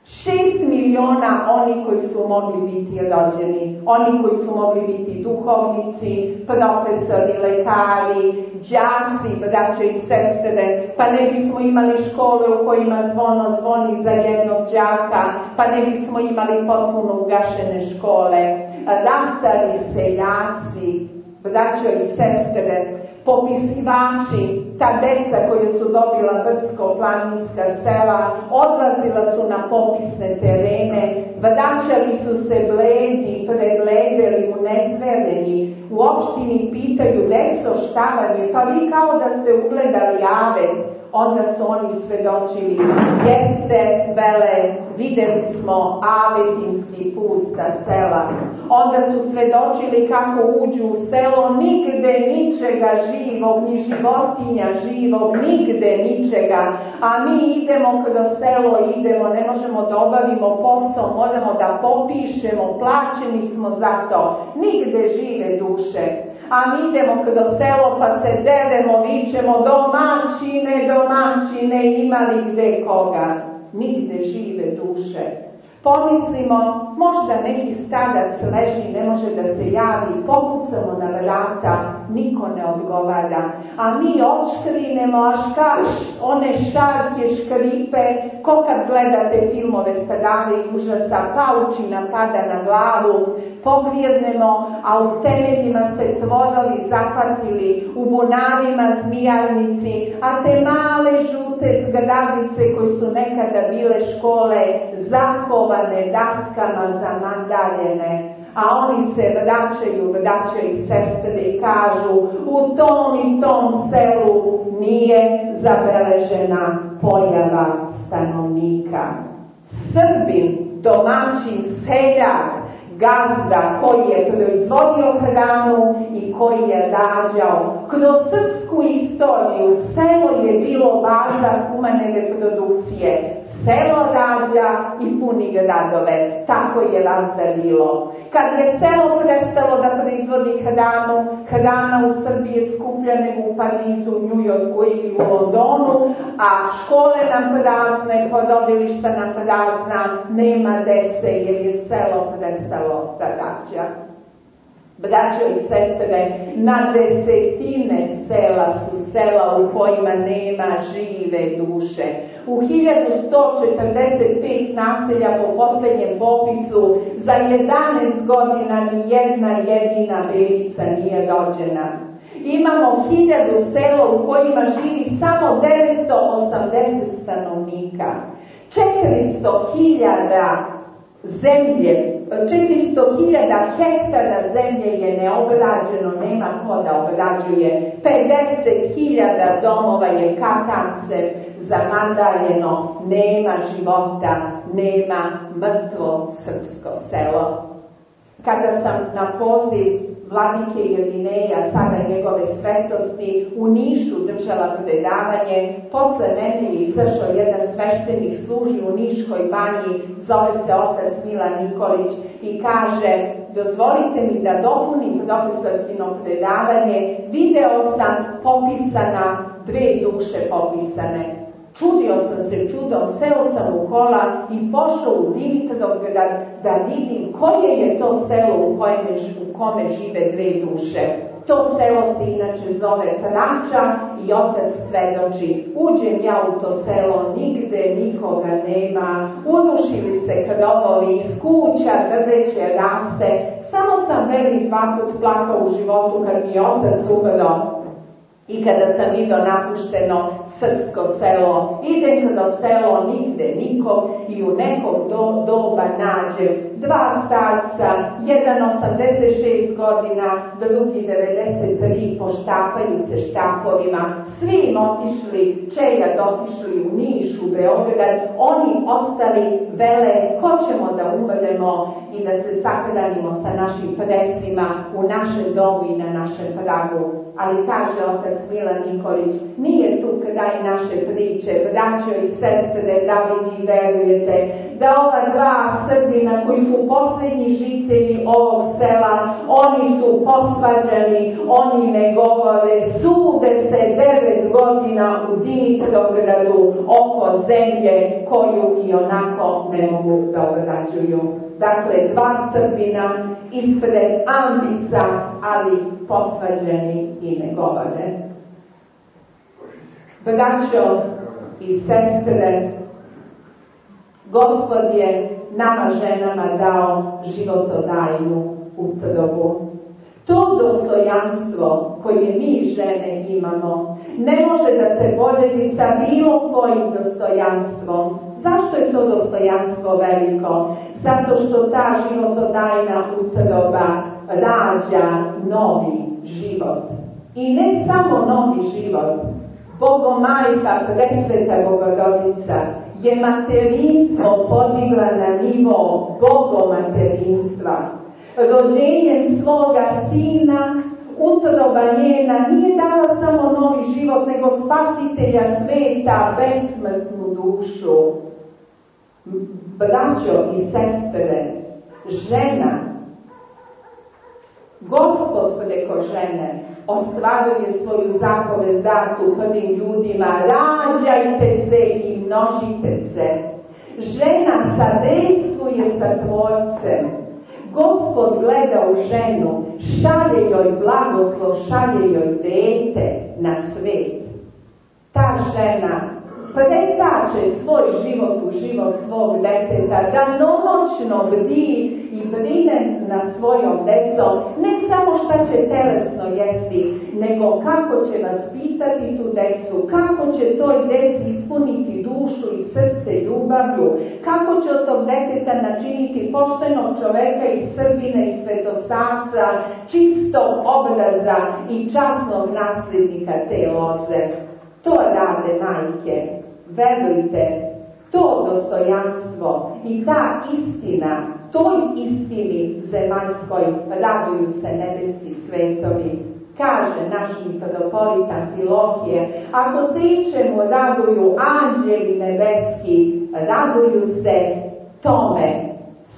Šest miliona oni koji su mogli biti rođeni, oni koji su mogli biti duhovnici, profesori, lekari, đaci, braće i sestre, pa ne bismo imali škole u kojima zvono zvoni za jednog đaka, pa ne bismo imali potpuno ugašene škole, ratari, seljaci, braćo i sestre, popisivači, ta deca koje su dobila brdsko-planinska sela, odlazila su na popisne terene, vraćali su se bledi, pregledeli, unezvereni, u opštini pitaju deco šta vam pa vi kao da ste ugledali jave, onda su oni svedočili, jeste, vele, videli smo avetinski pusta sela. Onda su svedočili kako uđu u selo, nigde ničega živog, ni životinja živog, nigde ničega. A mi idemo kroz selo, idemo, ne možemo da obavimo posao, moramo da popišemo, plaćeni smo za to. Nigde žive duše a mi idemo kroz selo pa se dedemo, vičemo domaćine, domaćine, imali gde koga. Nigde žive duše. Pomislimo, možda neki stadac leži, ne može da se javi, pokucamo na vrata, niko ne odgovara. A mi odškrinemo, a škaš, one šarke, škripe, ko kad gledate filmove stradave i užasa, paučina pada na glavu, pogrijeznemo, a u temeljima se tvorovi zapatili, u bunarima zmijarnici, a te male žute zgradice koji su nekada bile škole, zakovane daskama zamandaljene, a oni se vraćaju, vraćaju sestre i kažu u tom i tom selu nije zabeležena pojava stanovnika. Srbin, domaćin seljak, gazda koji je proizvodio hranu i koji je rađao. Kroz srpsku istoriju selo je bilo baza humane reprodukcije. Selo rađa i puni gradove. Tako je razda bilo. Kad je selo prestalo da proizvodi hranu, hrana u Srbiji je skuplja u Parizu, Njujorku ili u Londonu, a škole nam prazne, porodilišta nam prazna, nema dece jer je selo prestalo da rađa. Braćo i sestre, na desetine sela su sela u kojima nema žive duše. U 1145 naselja po posljednjem popisu za 11 godina ni jedna jedina bebica nije rođena. Imamo hiljadu sela u kojima živi samo 980 stanovnika. 400 hiljada zemlje 400.000 hektara zemlje je neobrađeno, nema ko da obrađuje. 50.000 domova je katance zamandaljeno, nema života, nema mrtvo srpsko selo. Kada sam na poziv vladike Irineja, sada njegove svetosti, u Nišu držala predavanje. Posle mene je izašao jedan sveštenik, služi u Niškoj banji, zove se otac Mila Nikolić i kaže, dozvolite mi da dopunim profesorkino predavanje, video sam popisana, dve duše popisane. Čudio sam se čudom, seo sam u kola i pošao u Dimitrovgrad da vidim koje je to selo u, kojem, u kome žive dve duše. To selo se inače zove Trača i otac svedoči. Uđem ja u to selo, nigde nikoga nema, urušili se krovovi, iz kuća drveće raste. Samo sam velik dva put plakao u životu kad mi je otac umro I kada sam vidio napušteno srpsko selo, idem kroz selo nigde nikog i u nekom do, doba nađe dva starca, jedan 86 godina, drugi 93, poštapaju se štapovima, svi otišli, čeja dotišli u Niš, u Beograd, oni ostali vele, hoćemo da umremo i da se sakranimo sa našim predcima u našem domu i na našem pragu? Ali kaže otac Milan Nikolić, nije tu kraj naše priče, braćo i sestre, da li vi verujete, da ova dva Srbina koji su posljednji žitelji ovog sela, oni su posvađani, oni ne govore, sude se devet godina u Dimitrovgradu oko zemlje koju i onako ne mogu da obrađuju. Dakle, dva Srbina ispred ambisa, ali posvađeni i negovane. Braćo i sestre, Gospod je nama ženama dao životodajnu utrobu. To dostojanstvo koje mi žene imamo ne može da se poredi sa bilo kojim dostojanstvom. Zašto je to dostojanstvo veliko? Zato što ta životodajna utroba rađa novi život. I ne samo novi život. Bogomajka, presveta Bogorodica, je materinstvo podigla na nivo bogomaterinstva. Rođenjem svoga sina utroba njena nije dala samo novi život, nego spasitelja sveta, besmrtnu dušu. Braćo i sestre, žena Gospod preko žene ostvaruje svoju zapove datu prvim ljudima. Rađajte se i množite se. Žena sadejstvuje sa tvorcem. Gospod gleda u ženu, šalje joj blagoslov, šalje joj dete na svet. Ta žena pretače svoj život u život svog deteta, da noćno bdi i brine nad svojom decom, ne samo šta će telesno jesti, nego kako će pitati tu decu, kako će toj deci ispuniti dušu i srce ljubavlju, kako će od tog deteta načiniti poštenog čoveka i Srbine i svetosavca, čistog obraza i časnog nasljednika te loze. To rade majke. Verujte, to dostojanstvo i ta istina, toj istini zemaljskoj raduju se nebeski svetovi. Kaže naš mitropolit Antilohije, ako se ičemu raduju anđeli nebeski, raduju se tome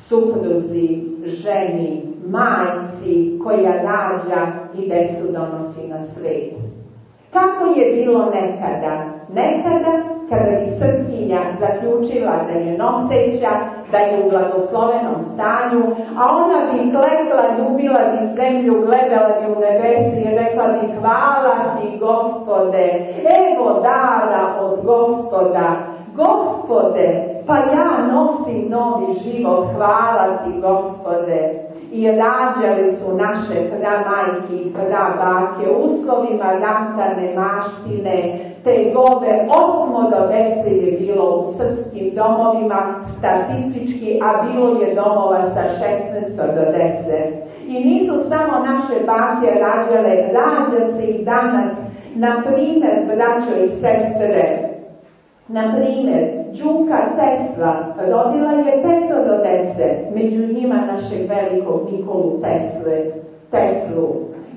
supruzi, ženi, majci koja rađa i decu donosi na svet. Kako je bilo nekada? Nekada kada bi Srpkinja zaključila da je noseća, da je u blagoslovenom stanju, a ona bi klekla, ljubila bi zemlju, gledala bi u nebesi i rekla bi hvala ti gospode, evo dara od gospoda, gospode, pa ja nosim novi život, hvala ti gospode. I rađali su naše pramajke i prabake uslovima rata nemaštine, te gove osmo dece je bilo u srpskim domovima statistički, a bilo je domova sa 16 do dece. I nisu samo naše bake rađale, rađa se i danas, na primjer, braćo i sestre, na primjer, Đuka Tesla rodila je do dece, među njima našeg velikog Nikolu Tesle, Teslu.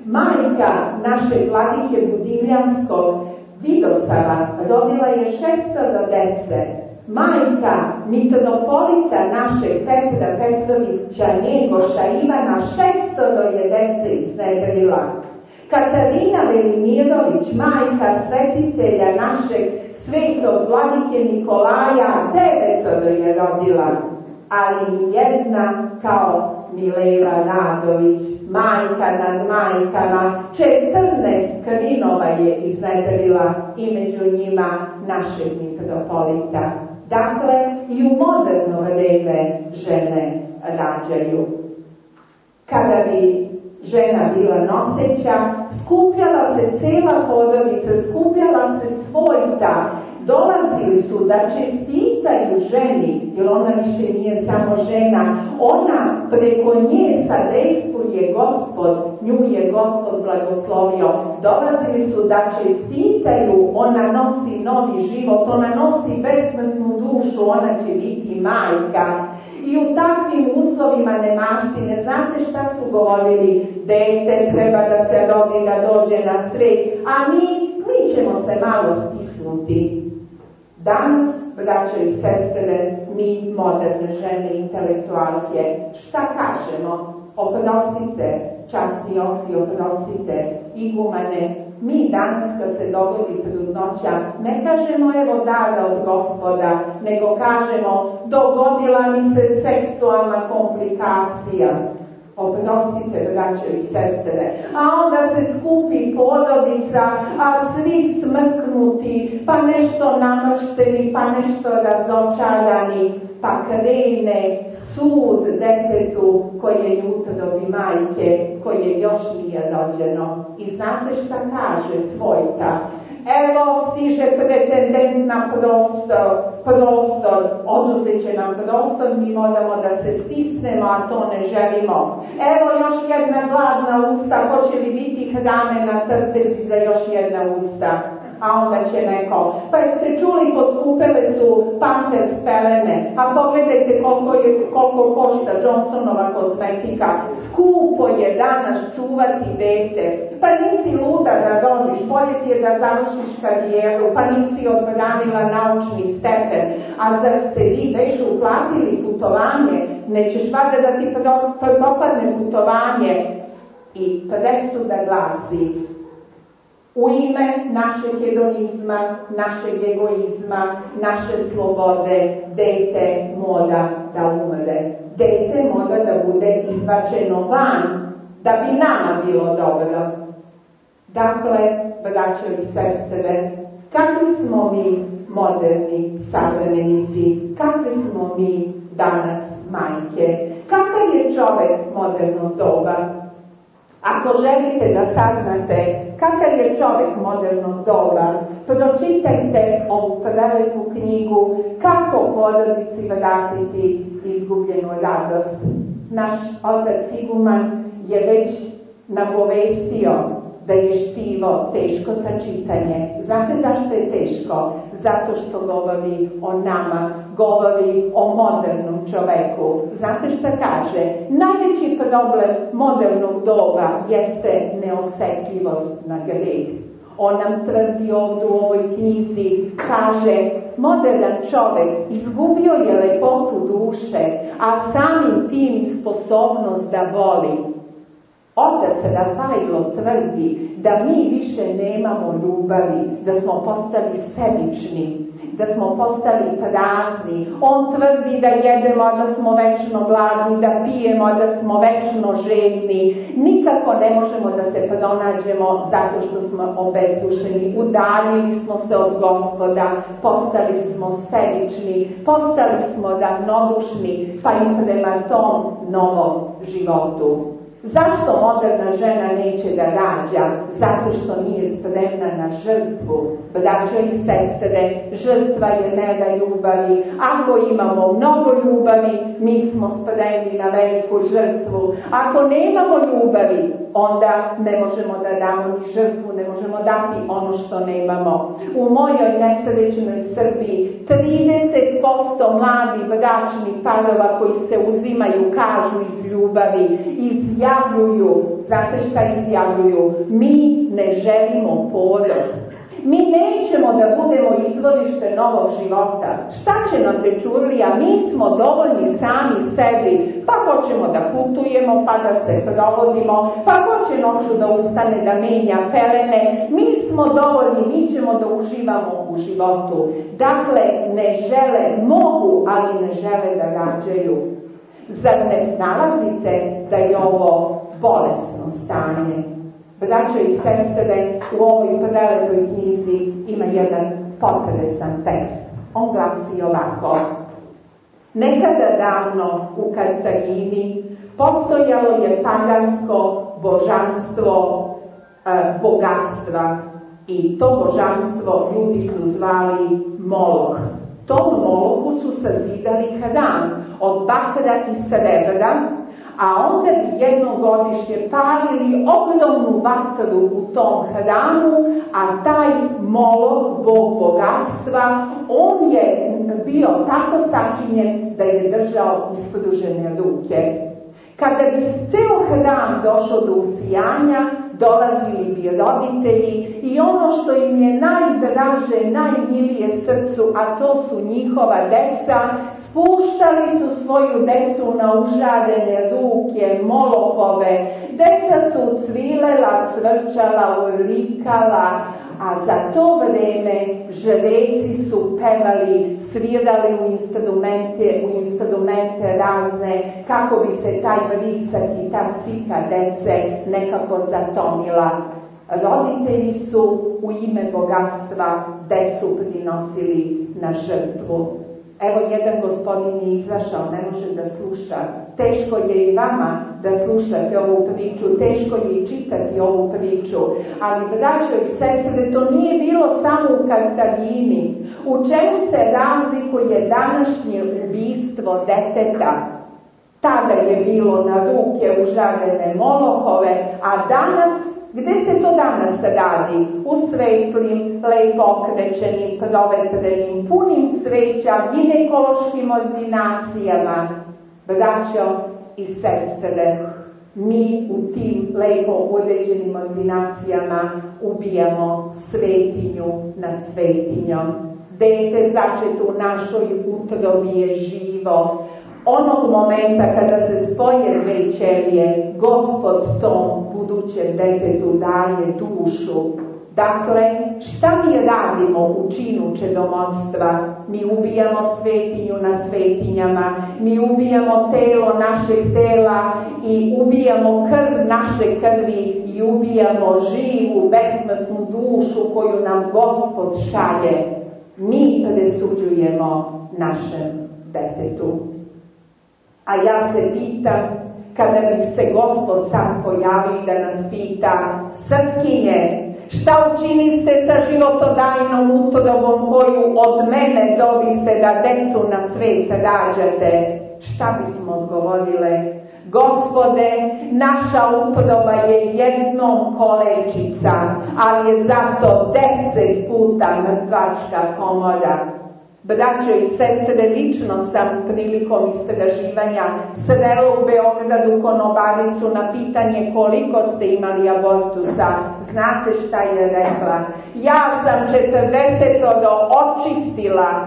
Majka našeg vladike Budivljanskog Vidosava rodila je do dece. Majka mitropolita našeg Petra Petrovića Njegoša Ivana šestoro je dece iznedrila. Katarina Velimirović, majka svetitelja našeg svetog vladike Nikolaja devetoro je rodila, ali jedna kao Mileva Radović, majka nad majkama, četrnaest krinova je iznedrila i među njima našeg mitropolita. Dakle, i u moderno vreme žene rađaju. Kada bi žena bila noseća, skupljala se cijela porodica, skupljala se svojta, dolazili su da čestitaju ženi, jer ona više nije samo žena, ona preko nje sadejstvuje gospod, nju je gospod blagoslovio. Dolazili su da čestitaju, ona nosi novi život, ona nosi besmrtnu dušu, ona će biti majka. I u takvim uslovima nemaštine, znate šta su govorili? Dete treba da se rodi, da dođe na svet, a mi, mi ćemo se malo stisnuti. Danas, braće i sestre, mi moderne žene intelektualke, šta kažemo? Oprostite, časni oci, oprostite, igumane, mi danas kad se dogodi trudnoća, ne kažemo evo dara od gospoda, nego kažemo dogodila mi se seksualna komplikacija. Oprostite, braće i sestre. A onda se skupi porodica, a svi smrknuti, pa nešto namršteni, pa nešto razočarani, pa krene sud detetu koje jutro bi majke, koje još nije rođeno. I znate šta kaže svojta? Evo stiže pretendent na prostor, prostor, oduzet će nam prostor, mi moramo da se stisnemo, a to ne želimo. Evo još jedna gladna usta, hoće li biti hrane na trpezi za još jedna usta? A onda će neko, pa jeste čuli poskupele su Pampers pelene, a pogledajte koliko, je, koliko košta Johnsonova kozmetika, skupo je danas čuvati dete, pa nisi luda da rodiš, bolje ti je da završiš karijeru, pa nisi odbranila naučni stepen, a zar ste vi već uplatili putovanje, nećeš vada da ti propadne putovanje. I presuda glasi u ime našeg hedonizma, našeg egoizma, naše slobode, dete mora da umre. Dete mora da bude izbačeno van, da bi nama bilo dobro. Dakle, braćo i sestre, kakvi smo mi moderni savremenici, kakvi smo mi danas majke, kakav je čovek modernog doba, ako želite da saznate kakav je čovjek modernog doba, pročitajte ovu prelepu knjigu Kako porodici vratiti izgubljenu radost. Naš otac Siguman je već nagovestio da je štivo teško za čitanje. Znate zašto je teško? Zato što govori o nama, govori o modernom čoveku. Znate šta kaže? Najveći problem modernog doba jeste neosetljivost na greh. On nam tvrdi ovdje u ovoj knjizi, kaže, modern čovek izgubio je lepotu duše, a samim tim sposobnost da voli. Otac Rafajlo tvrdi da mi više nemamo ljubavi, da smo postali sebični, da smo postali prazni. On tvrdi da jedemo, da smo večno gladni, da pijemo, da smo večno željni. Nikako ne možemo da se pronađemo zato što smo obezušeni. Udaljili smo se od gospoda, postali smo sebični, postali smo ravnodušni, pa i prema tom novom životu. Zašto moderna žena neće da rađa? Zato što nije spremna na žrtvu. Braćo i sestre, žrtva je mera ljubavi. Ako imamo mnogo ljubavi, mi smo spremni na veliku žrtvu. Ako nemamo ljubavi, onda ne možemo da damo ni žrtvu, ne možemo dati ono što nemamo. U mojoj nesrećnoj Srbiji 30% mladi bračnih parova koji se uzimaju kažu iz ljubavi, izjavljuju, znate šta izjavljuju? Mi ne želimo porod. Mi nećemo da budemo izvorište novog života. Šta će nam a Mi smo dovoljni sami sebi. Pa hoćemo da putujemo, pa da se provodimo, pa hoće noću da ustane, da menja pelene. Mi smo dovoljni, mi ćemo da uživamo u životu. Dakle, ne žele, mogu, ali ne žele da rađaju. Zar ne nalazite da je ovo bolesno stanje? Braćo i sestre, u ovoj prelepoj knjizi ima jedan potresan tekst. On glasi ovako. Nekada davno u Kartagini postojalo je pagansko božanstvo e, bogatstva i to božanstvo ljudi su zvali Moloch. Tom Molohu su sazidali Hadan od bakra i srebra, a onda bi jednogodišnje palili ogromnu vatru u tom hranu, a taj Moloch, bog bogatstva, on je bio tako sačinjen da je držao ispružene ruke. Kada bi ceo hram došao do usijanja, dolazili bi roditelji i ono što im je najdraže, najmilije srcu, a to su njihova deca, spuštali su svoju decu na užadene ruke, molokove. Deca su cvilela, cvrčala, urlikala, a za to vreme žreci su pevali, svirali u instrumente, u instrumente razne, kako bi se taj vrisak i ta cika dece nekako zatomila. Roditelji su u ime bogatstva decu prinosili na žrtvu. Evo jedan gospodin je izašao, ne može da sluša. Teško je i vama da slušate ovu priču, teško je i čitati ovu priču. Ali, braćo i sestre, to nije bilo samo u Kartagini. U čemu se razlikuje današnje ubistvo deteta? Tada je bilo na ruke užarene molohove, a danas gde se to danas radi? U svetlim, lepo okrećenim, provetrenim, punim cveća, ginekološkim ordinacijama. Braćo i sestre, mi u tim lepo uređenim ordinacijama ubijamo svetinju nad svetinjom. Dete začeto u našoj utrobi je živo, Onog momenta kada se spoje dve ćelije, gospod tom budućem detetu daje dušu. Dakle, šta mi radimo u činu čedomodstva? Mi ubijamo svetinju na svetinjama, mi ubijamo telo našeg tela i ubijamo krv naše krvi i ubijamo živu, besmrtnu dušu koju nam gospod šalje. Mi presuđujemo našem detetu. A ja se pitam, kada bi se gospod sam pojavio da nas pita, srkinje, šta učiniste sa životodajnom utrodom koju od mene dobiste da decu na svet rađate? Šta bismo odgovorile? Gospode, naša utroba je jednom kolečica, ali je zato deset puta mrtvačka komora. Braćo i sestre, lično sam prilikom istraživanja srela u Beogradu konobaricu na pitanje koliko ste imali abortusa. Znate šta je rekla? Ja sam 40 do očistila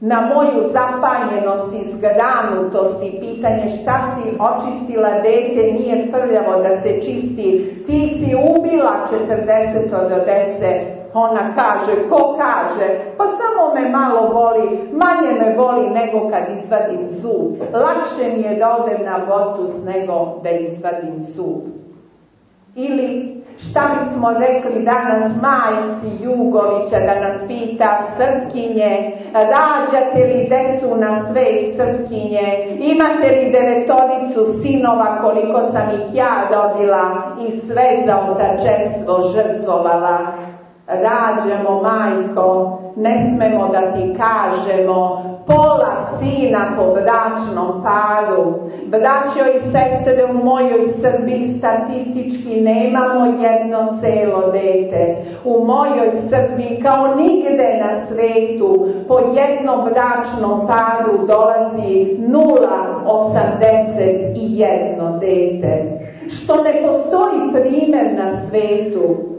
na moju zapanjenost i zgranutost i pitanje šta si očistila dete nije prljavo da se čisti. Ti si ubila 40 do dece ona kaže, ko kaže? Pa samo me malo voli, manje me voli nego kad izvadim zub. Lakše mi je da odem na botus nego da izvadim zub. Ili šta bismo rekli danas majci Jugovića da nas pita Srpkinje, rađate li decu na svet Srpkinje, imate li devetoricu sinova koliko sam ih ja rodila i sve za otačestvo žrtvovala rađemo majko, ne smemo da ti kažemo pola sina po bračnom paru. Braćo i sestre u mojoj Srbiji statistički nemamo jedno celo dete. U mojoj Srbiji kao nigde na svetu po jednom bračnom paru dolazi 0,81 dete. Što ne postoji primjer na svetu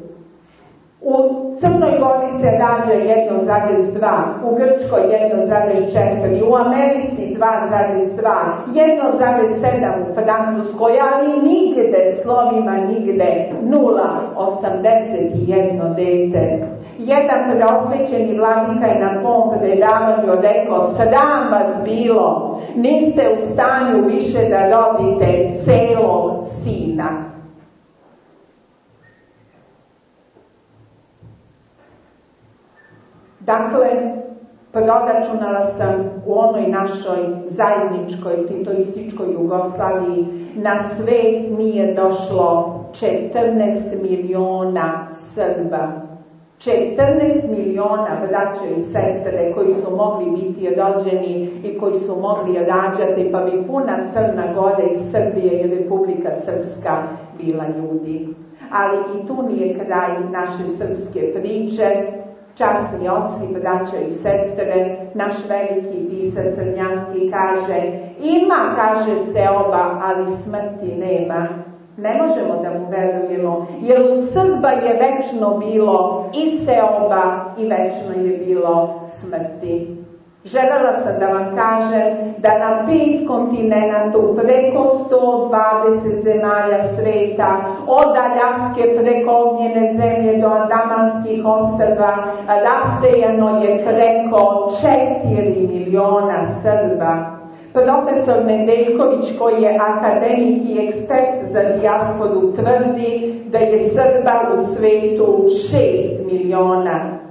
u Crnoj Gori se rađa 1,2, u Grčkoj 1,4, u Americi 2,2, 1,7 u Francuskoj, ali nigde, slovima nigde, 0,81 dete. Jedan preosvećeni vladnika je na pom predavanju rekao, sram vas bilo, niste u stanju više da rodite celo sina. Dakle, Proračunala sam u onoj našoj zajedničkoj titoističkoj Jugoslaviji na svet nije došlo 14 miliona Srba. 14 miliona braća i sestre koji su mogli biti rođeni i koji su mogli rađati, pa bi puna Crna Gora i Srbije i Republika Srpska bila ljudi. Ali i tu nije kraj naše srpske priče, časni oci, braća i sestre, naš veliki pisac Crnjanski kaže, ima, kaže se oba, ali smrti nema. Ne možemo da mu verujemo, jer u Srba je večno bilo i seoba i večno je bilo smrti. Želela sam da vam kažem da na pet kontinenata preko 120 zemalja sveta, od Aljaske preko ognjene zemlje do Andamanskih ostrva, rasejano je preko 4 miliona Srba. Profesor Nedeljković, koji je akademik i ekspert za dijasporu, tvrdi da je Srba u svetu 6 miliona.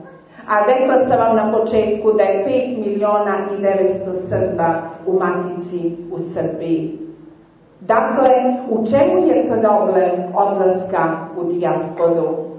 A rekla sam vam na početku da je 5 miliona i 900 Srba u Matici u Srbiji. Dakle, u čemu je problem odlaska u dijasporu?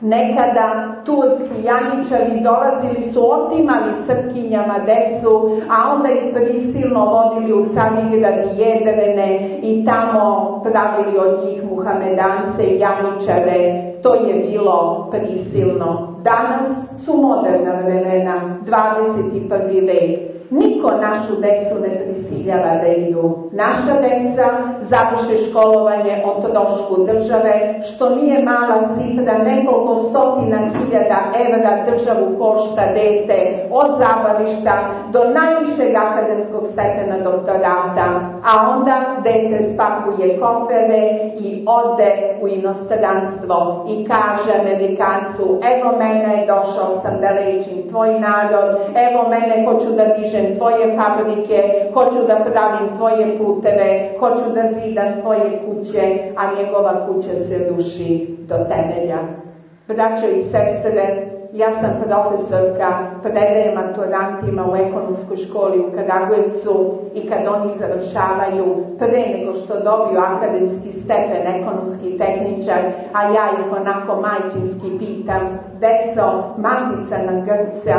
Nekada Turci, Janičari dolazili su, otimali Srpkinjama decu, a onda ih prisilno vodili u Carigrad i Jedrene i tamo pravili od njih Muhamedance i Janičare. To je bilo prisilno. Danas su moderna vremena, 21. vek. Niko našu decu ne prisiljava da idu. Naša deca završe školovanje o trošku države, što nije mala cifra, nekoliko stotina hiljada evra državu košta dete od zabavišta do najvišeg akademskog stepena doktorata, a onda dete spakuje kofere i ode u inostranstvo. I kaže Amerikancu, evo mene, došao sam da lečim tvoj narod, evo mene, hoću da dižem tvoje fabrike, hoću da pravim tvoje puteve, hoću da zidam tvoje kuće, a njegova kuća se ruši do temelja. Braćo i sestre, ja sam profesorka, predajem maturantima u ekonomskoj školi u Karagujevcu i kad oni završavaju, pre nego što dobiju akademski stepen ekonomski tehničar, a ja ih onako majčinski pitam, deco, matica na grca,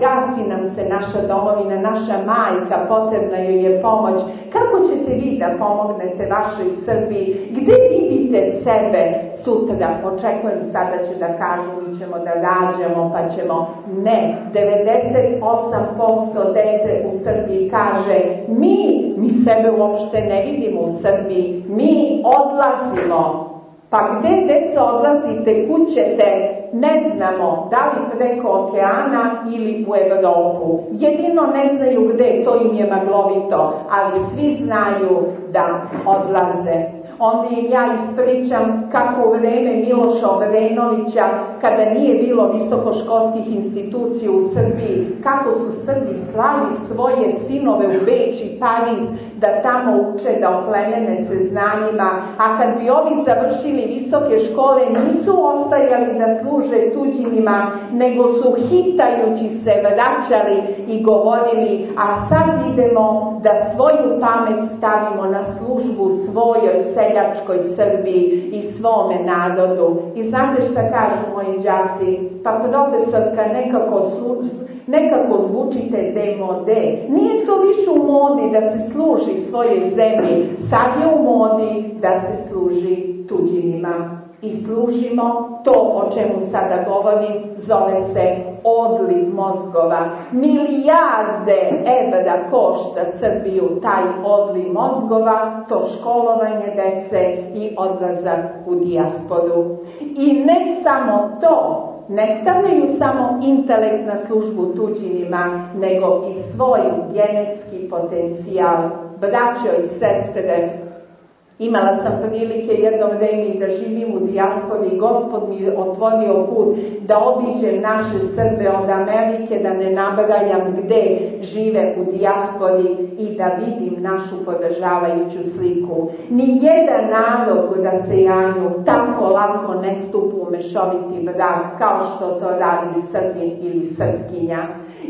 gasi nam se naša domovina, naša majka, potrebna joj je pomoć. Kako ćete vi da pomognete vašoj Srbiji? Gde vidite sebe sutra? Očekujem sada će da kažu mi ćemo da rađamo pa ćemo. Ne, 98% dece u Srbiji kaže mi, mi sebe uopšte ne vidimo u Srbiji, mi odlazimo. Pa gde deca odlazite, kućete, ne znamo da li preko okeana ili u Evropu. Jedino ne znaju gde, to im je maglovito, ali svi znaju da odlaze onda im ja ispričam kako u vreme Miloša Obrenovića, kada nije bilo visokoškolskih institucija u Srbiji, kako su Srbi slali svoje sinove u Beč i Pariz da tamo uče da oplemene se znanjima, a kad bi ovi završili visoke škole nisu ostajali da služe tuđinima, nego su hitajući se vraćali i govorili, a sad idemo da svoju pamet stavimo na službu svojoj seljačkoj Srbiji i svome narodu. I znate šta kažu moji đaci? Pa profesorka nekako, nekako zvučite demode. Nije to više u modi da se služi svojoj zemlji, sad je u modi da se služi tuđinima. I služimo to o čemu sada govorim, zove se odliv mozgova. Milijarde evra košta Srbiju taj odliv mozgova, to školovanje dece i odlazak u dijasporu. I ne samo to, ne stavljaju samo intelekt na službu tuđinima, nego i svoj genetski potencijal. Braćo i sestre, Imala sam prilike jedno vreme da živim u dijaspori. Gospod mi otvorio put da obiđem naše Srbe od Amerike, da ne nabrajam gde žive u dijaspori i da vidim našu podržavajuću sliku. Ni jedan narod da se janju tako lako ne stupu u mešoviti brak kao što to radi Srbin ili Srpkinja.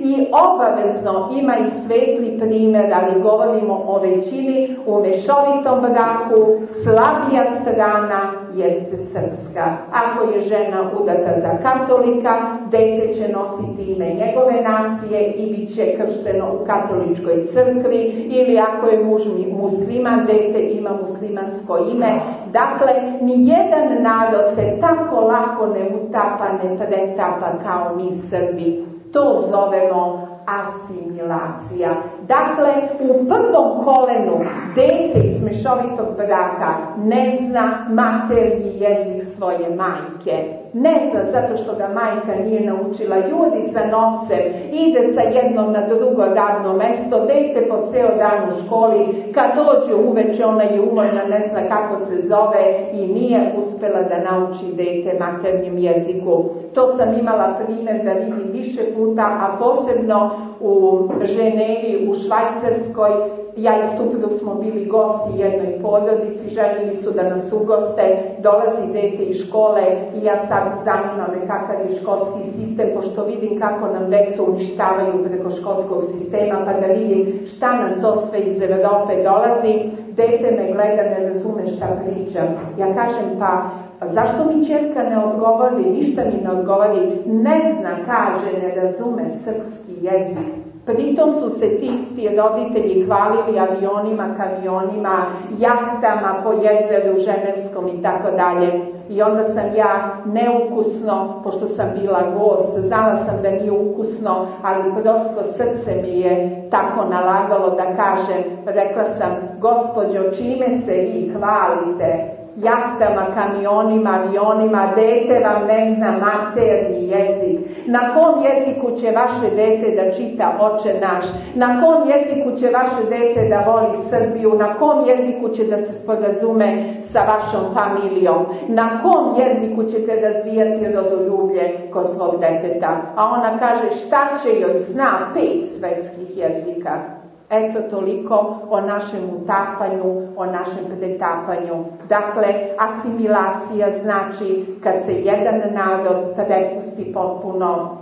I obavezno ima i svetli primjer, ali govorimo o većini u mešovitom braku, slabija strana jeste srpska. Ako je žena udata za katolika, dete će nositi ime njegove nacije i bit će kršteno u katoličkoj crkvi ili ako je muž musliman, dete ima muslimansko ime. Dakle, ni jedan narod se tako lako ne utapa, ne pretapa kao mi Srbi. To zovemo asimilacija. Dakle, u prvom kolenu dete iz mešovitog braka ne zna materni jezik svoje majke. Ne zna zato što ga majka nije naučila. Ljudi za nocem ide sa jednom na drugo radno mesto, dete po ceo dan u školi, kad dođe uveče ona je umojna, ne zna kako se zove i nije uspela da nauči dete maternjem jeziku. To sam imala primjer da vidim više puta, a posebno u Ženevi, u Švajcarskoj, ja i suprug smo bili gosti jednoj porodici, željeli su da nas ugoste, dolazi dete iz škole i ja sad zanima me kakav je školski sistem, pošto vidim kako nam decu uništavaju preko školskog sistema, pa da vidim šta nam to sve iz Evrope dolazi, dete me gleda, ne razume šta pričam. Ja kažem, pa zašto mi čerka ne odgovori, ništa mi ne odgovori, ne zna, kaže, ne razume srpski jezik. Pritom su se ti isti roditelji hvalili avionima, kamionima, jahtama po jezeru Ženevskom i tako dalje. I onda sam ja neukusno, pošto sam bila gost, znala sam da nije ukusno, ali prosto srce mi je tako nalagalo da kažem, rekla sam, gospođo, čime se vi hvalite? Jahtama, kamionima, avionima, dete vam ne zna materni jezik. Na kom jeziku će vaše dete da čita oče naš? Na kom jeziku će vaše dete da voli Srbiju? Na kom jeziku će da se sporazume sa vašom familijom? Na kom jeziku ćete razvijati rodoljublje kod svog deteta? A ona kaže šta će joj zna pet svetskih jezika? Eto toliko o našem utapanju, o našem pretapanju. Dakle, asimilacija znači kad se jedan narod prepusti potpuno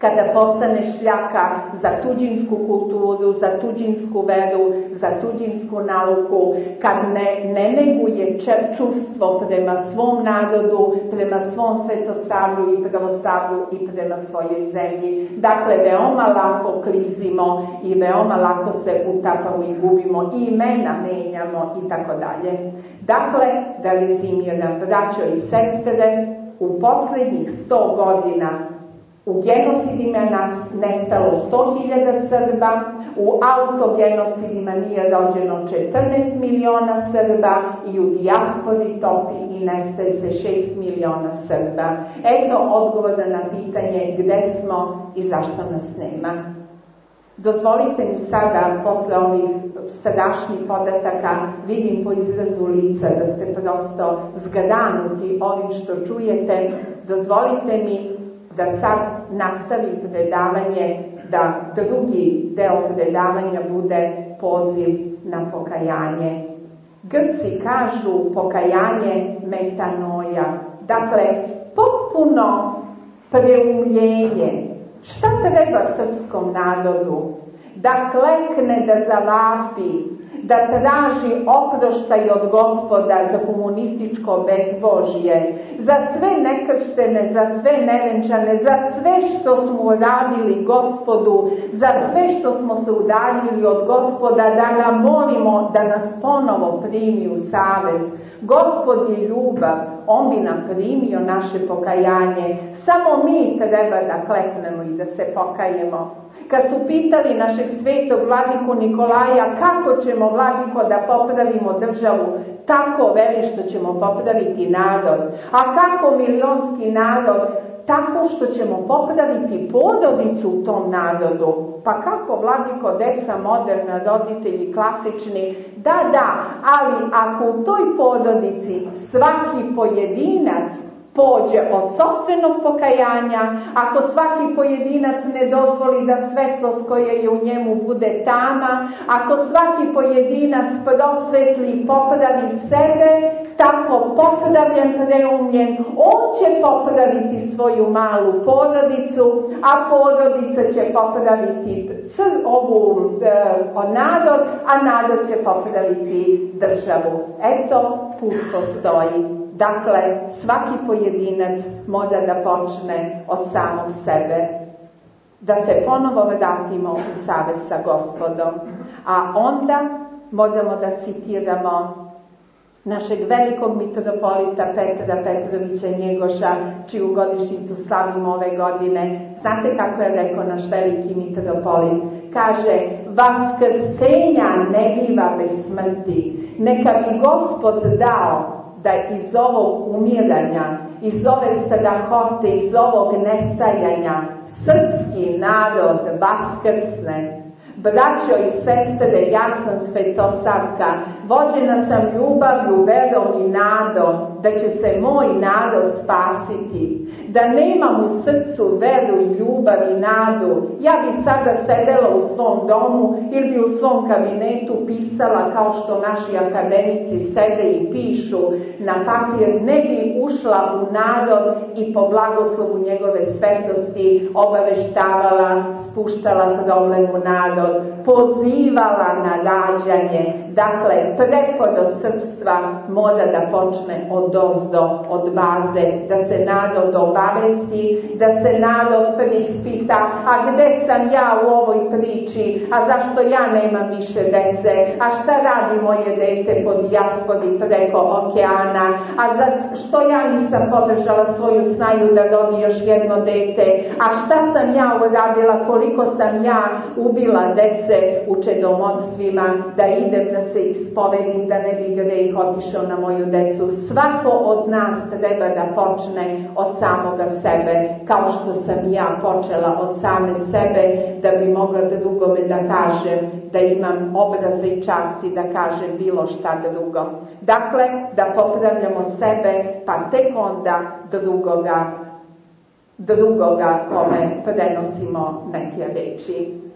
kada postane šljaka za tuđinsku kulturu, za tuđinsku veru, za tuđinsku nauku, kad ne, ne neguje prema svom narodu, prema svom svetosavlju i pravoslavlju i prema svojoj zemlji. Dakle, veoma lako klizimo i veoma lako se utapamo i gubimo i imena menjamo i tako dalje. Dakle, da rezimiram, braćo i sestre, u poslednjih sto godina U genocidima nas nestalo 100.000 Srba, u autogenocidima nije rođeno 14 miliona Srba i u dijaspori topi i nestaje se 6 miliona Srba. Eto odgovora na pitanje gde smo i zašto nas nema. Dozvolite mi sada, posle ovih sadašnjih podataka, vidim po izrazu lica da ste prosto zgradanuti ovim što čujete, dozvolite mi da sad nastavim predavanje, da drugi deo predavanja bude poziv na pokajanje. Grci kažu pokajanje metanoja, dakle potpuno preumljenje. Šta treba srpskom narodu? Da klekne, da zavapi, da traži oproštaj od gospoda za komunističko bezbožje, za sve nekrštene, za sve nevenčane, za sve što smo uradili gospodu, za sve što smo se udaljili od gospoda, da ga molimo da nas ponovo primi u savez. Gospod je ljubav, on bi nam primio naše pokajanje. Samo mi treba da kleknemo i da se pokajemo. Kad su pitali našeg svetog vladiku Nikolaja kako ćemo vladiko da popravimo državu, tako veli što ćemo popraviti narod. A kako milionski narod, tako što ćemo popraviti porodicu u tom narodu. Pa kako, vladiko, deca, moderna, roditelji, klasični, da, da, ali ako u toj porodici svaki pojedinac pođe od sobstvenog pokajanja, ako svaki pojedinac ne dozvoli da svetlost koja je u njemu bude tama, ako svaki pojedinac prosvetli i popravi sebe, tako popravljen, preumljen, on će popraviti svoju malu porodicu, a porodica će popraviti cr, ovu e, narod, a narod će popraviti državu. Eto, put postoji. Dakle, svaki pojedinac mora da počne od samog sebe, da se ponovo vratimo u savez sa gospodom, a onda moramo da citiramo našeg velikog mitropolita Petra Petrovića Njegoša, čiju godišnicu slavimo ove godine. Znate kako je rekao naš veliki mitropolit? Kaže, vaskrsenja ne biva bez smrti. Neka bi gospod dao da iz ovog umiranja, iz ove strahote, iz ovog nestajanja, srpski narod vaskrsne. Braćo i sestre, ja sam Svetosavka, vođena sam ljubavlju, verom i nadom, da će se moj narod spasiti da nemam u srcu veru i ljubav i nadu, ja bi sada sedela u svom domu ili bi u svom kabinetu pisala kao što naši akademici sede i pišu na papir, ne bi ušla u narod i po blagoslovu njegove svetosti obaveštavala, spuštala problem u narod, pozivala na rađanje. Dakle, preko do srpstva mora da počne od ozdo, od baze, da se narod obavesti, da se narod preispita, a gde sam ja u ovoj priči, a zašto ja nemam više dece, a šta radi moje dete po dijaspori preko okeana, a što ja nisam podržala svoju snaju da dobi još jedno dete, a šta sam ja uradila, koliko sam ja ubila dece u čedomodstvima, da idem se ispovedim, da ne bi greh otišao na moju decu. Svako od nas treba da počne od samoga sebe, kao što sam ja počela od same sebe, da bi mogla da drugome da kažem da imam obraza i časti da kažem bilo šta drugo. Dakle, da popravljamo sebe, pa tek onda drugoga, drugoga kome prenosimo neke reči.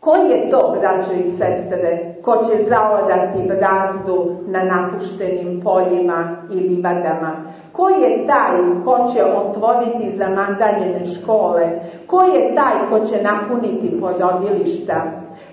Koji je to, braćo i sestre, ko će zaodati brazdu na napuštenim poljima i livadama? Ko je taj ko će otvoriti zamandaljene škole? Ko je taj ko će napuniti porodilišta?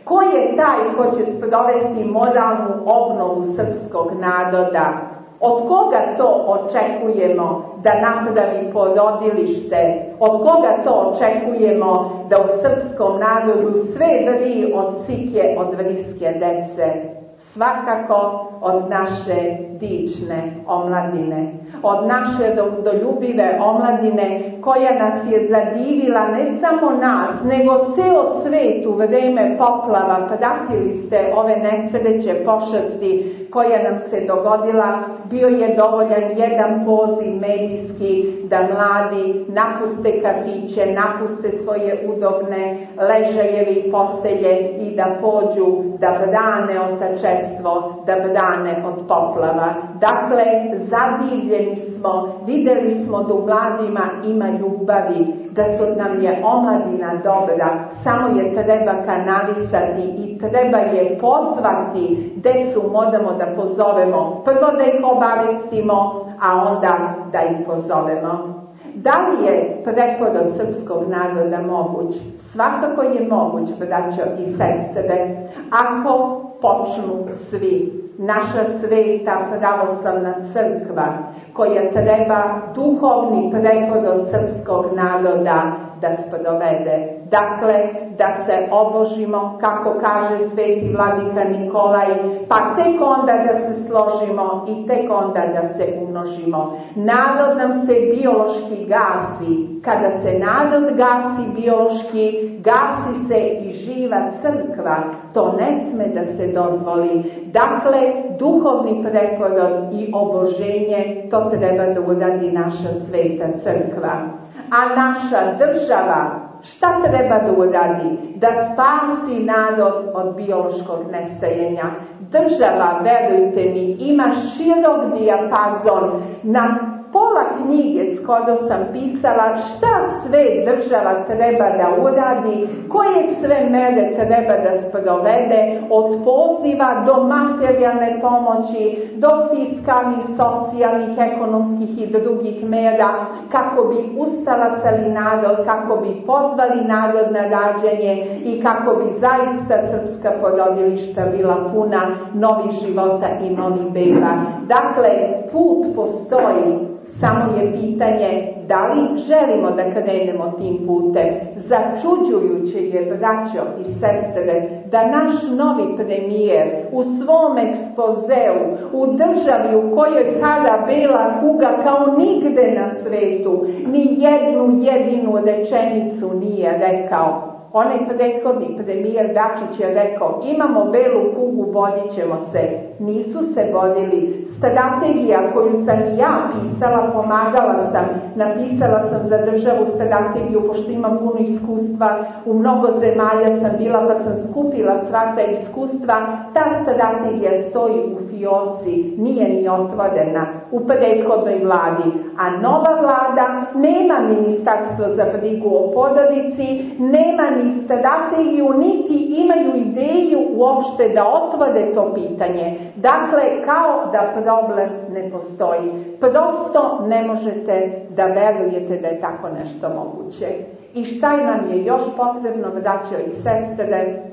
Ko je taj ko će sprovesti moralnu obnovu srpskog naroda? Od koga to očekujemo da napravi porodilište? Od koga to očekujemo da u srpskom narodu sve vri od sike od vriske dece? Svakako od naše dične omladine od naše doljubive omladine koja nas je zadivila ne samo nas, nego ceo svet u vreme poplava. Pratili ste ove nesreće pošasti koja nam se dogodila. Bio je dovoljan jedan poziv medijski da mladi napuste kafiće, napuste svoje udobne ležajeve i postelje i da pođu da brane otačestvo, da brane od poplava. Dakle, zadivljeni smo, videli smo da u mladima ima ljubavi, da su nam je omladina dobra, samo je treba kanalisati i treba je pozvati, decu moramo da pozovemo, prvo da ih obavestimo, a onda da ih pozovemo. Da li je preko do srpskog naroda moguć? Svakako je moguć, braćo i sestre, ako počnu svi naša sveta pravoslavna crkva koja treba duhovni prehod od srpskog naroda da sprovede. Dakle, da se obožimo, kako kaže sveti vladika Nikolaj, pa tek onda da se složimo i tek onda da se umnožimo. Narod nam se biološki gasi. Kada se narod gasi biološki, gasi se i živa crkva. To ne sme da se dozvoli. Dakle, duhovni preporod i oboženje, to treba da uradi naša sveta crkva. A naša država šta treba da uradi? Da spasi narod od biološkog nestajenja. Država, verujte mi, ima širok dijapazon na pola knjige skoro sam pisala šta sve država treba da uradi, koje sve mere treba da sprovede od poziva do materijalne pomoći, do fiskalnih, socijalnih, ekonomskih i drugih mera, kako bi ustalasali narod, kako bi pozvali narod na rađenje i kako bi zaista srpska porodilišta bila puna novih života i novih beba. Dakle, put postoji samo je pitanje da li želimo da krenemo tim putem. Začuđujuće je, braćo i sestre, da naš novi premijer u svom ekspozeu, u državi u kojoj tada bela kuga kao nigde na svetu, ni jednu jedinu rečenicu nije rekao Onaj prethodni premijer Dačić je rekao, imamo belu kugu, vodit ćemo se. Nisu se vodili. Strategija koju sam i ja pisala, pomagala sam, napisala sam za državu strategiju, pošto imam puno iskustva, u mnogo zemalja sam bila, pa sam skupila sva ta iskustva. Ta strategija stoji u fioci, nije ni otvorena u prethodnoj vladi. A nova vlada nema ministarstvo za brigu o porodici, nema ni strategiju, niti imaju ideju uopšte da otvore to pitanje. Dakle, kao da problem ne postoji. Prosto ne možete da verujete da je tako nešto moguće. I šta nam je još potrebno, braćo i sestre,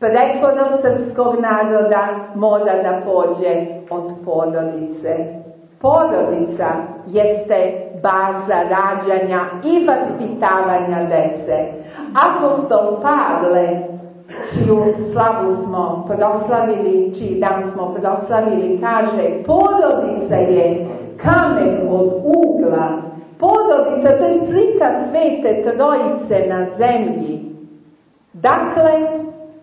Prekodom srpskog naroda mora da pođe od porodice. Porodica jeste baza rađanja i vaspitavanja dece. Apostol Pavle, čiju slavu smo proslavili, čiji dan smo proslavili, kaže, porodica je kamen od ugla. Porodica, to je slika svete trojice na zemlji. Dakle,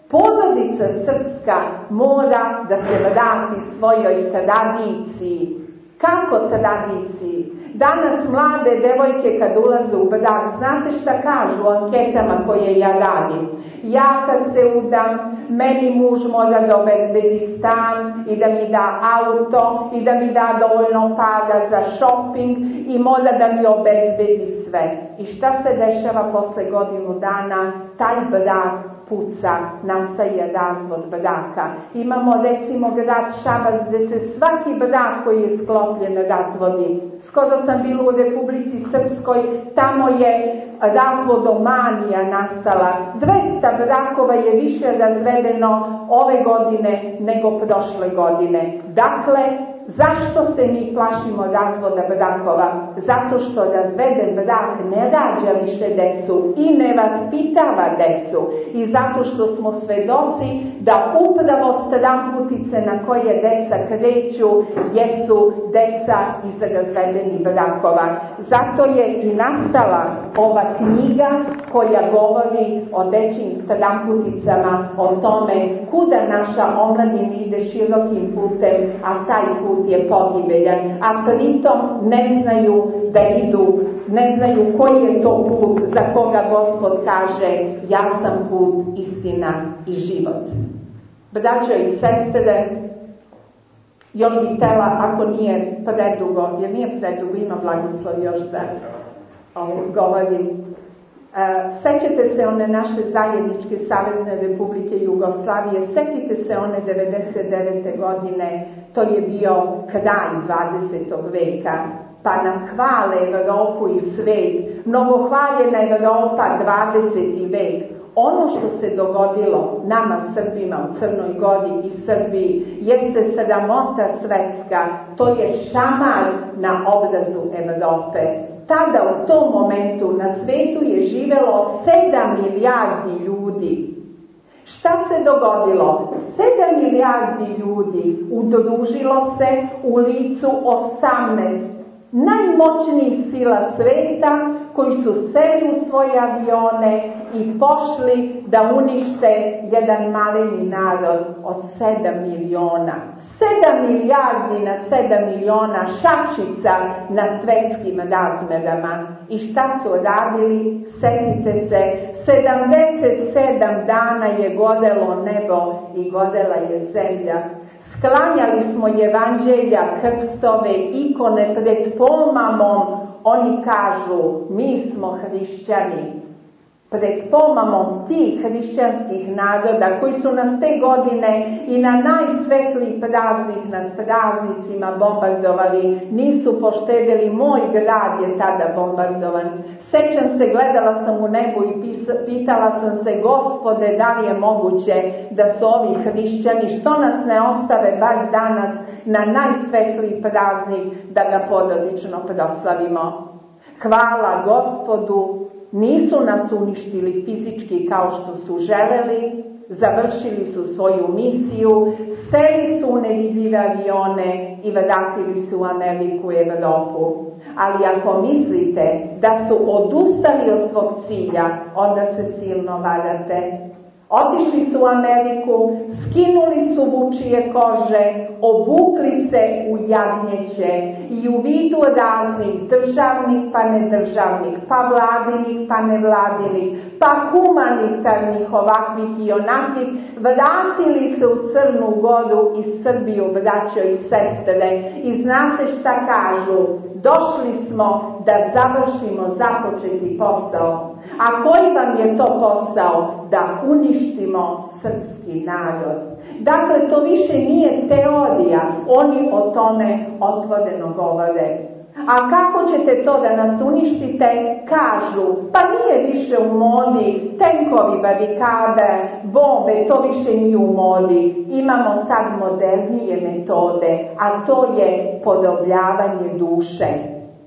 porodica srpska mora da se vrati svojoj tradiciji. Kako tradiciji? Danas mlade devojke kad ulaze u brak, znate šta kažu u anketama koje ja radim? Ja kad se udam, meni muž mora da obezbedi stan i da mi da auto i da mi da dovoljno para za shopping i mora da mi obezbedi sve. I šta se dešava posle godinu dana? Taj brak puca, nastaje razvod braka. Imamo recimo grad Šabac gdje se svaki brak koji je sklopljen razvodi. Skoro sam bila u Republici Srpskoj, tamo je razvodomanija nastala. 200 brakova je više razvedeno ove godine nego prošle godine. Dakle, Zašto se mi plašimo razvoda brakova? Zato što razveden brak ne rađa više decu i ne vaspitava decu. I zato što smo svedoci da upravo stramputice na koje deca kreću jesu deca iz razvedenih brakova. Zato je i nastala ova knjiga koja govori o dečim stramputicama, o tome kuda naša omladina ide širokim putem, a taj put put je pogibeljan, a pritom ne znaju da idu, ne znaju koji je to put za koga Gospod kaže ja sam put, istina i život. Braćo i sestre, još bih htjela, ako nije predugo, jer nije predugo, ima blagoslov još da govorim, E, sećate se one naše zajedničke Savezne Republike Jugoslavije, setite se one 99. godine, to je bio kraj 20. veka, pa nam hvale Evropu i svet, mnogohvaljena Evropa 20. vek. Ono što se dogodilo nama Srbima u Crnoj Gori i Srbiji jeste sramota svetska, to je šamar na obrazu Evrope tada u tom momentu na svetu je živelo 7 milijardi ljudi. Šta se dogodilo? 7 milijardi ljudi udružilo se u licu 18 najmoćnijih sila sveta koji su seli u svoje avione i pošli da unište jedan malini narod od sedam miliona. Sedam milijardi na sedam miliona šačica na svetskim razmerama. I šta su radili? Setite se, 77 dana je godelo nebo i godela je zemlja. Sklanjali smo evanđelja, krstove, ikone pred pomamom. Oni kažu, mi smo hrišćani pred pomamom tih hrišćanskih naroda koji su nas te godine i na najsvetliji praznik nad praznicima bombardovali, nisu poštedili, moj grad je tada bombardovan. Sećam se, gledala sam u nebu i pitala sam se, gospode, da li je moguće da su ovi hrišćani, što nas ne ostave bar danas na najsvetliji praznik da ga pododično proslavimo. Hvala gospodu nisu nas uništili fizički kao što su želeli, završili su svoju misiju, seli su u nevidljive avione i vratili su u Ameriku i Evropu. Ali ako mislite da su odustali od svog cilja, onda se silno varate. Otišli su u Ameriku, skinuli su vučije kože, obukli se u jagnjeće i u vidu raznih državnih pa nedržavnih, pa vladinih pa nevladinih, pa humanitarnih ovakvih i onakvih, vratili se u Crnu Goru i Srbiju, braćo i sestre. I znate šta kažu? Došli smo da završimo započeti posao. A koji vam je to posao? Da uništimo srpski narod. Dakle, to više nije teorija. Oni o tome otvoreno govore. A kako ćete to da nas uništite? Kažu, pa nije više u modi, tenkovi, barikade, bombe, to više nije u modi. Imamo sad modernije metode, a to je podobljavanje duše.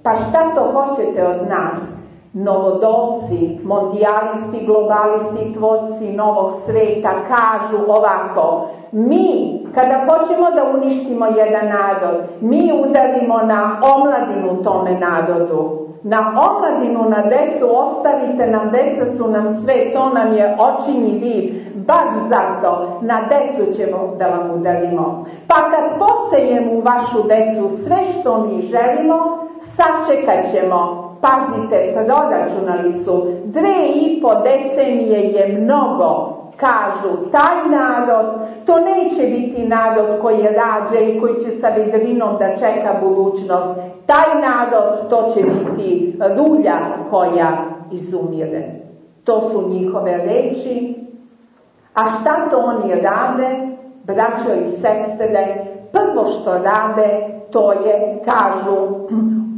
Pa šta to hoćete od nas? Novodolci, mondijalisti, globalisti, tvorci novog sveta kažu ovako, mi kada hoćemo da uništimo jedan narod, mi udarimo na omladinu tome narodu. Na omladinu, na decu, ostavite nam, deca su nam sve, to nam je očinji vid. Baš zato, na decu ćemo da vam udarimo. Pa kad posejemo vašu decu sve što mi želimo, sačekat ćemo Pazite, proračunali su, dve i po decenije je mnogo. Kažu, taj narod, to neće biti narod koji rađe i koji će sa vidrinom da čeka budućnost. Taj narod, to će biti rulja koja izumire. To su njihove reči. A šta to oni rade, braćo i sestre? Prvo što rade, to je, kažu,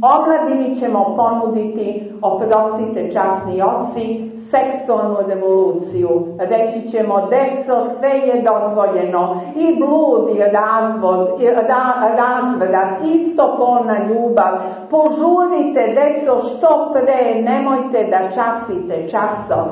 Omladini ćemo ponuditi, oprostite časni oci, seksualnu revoluciju. Reći ćemo, deco, sve je dozvoljeno. I blud, i razvod, i ra, razvrat, istopolna ljubav. Požurite, deco, što pre, nemojte da časite časom.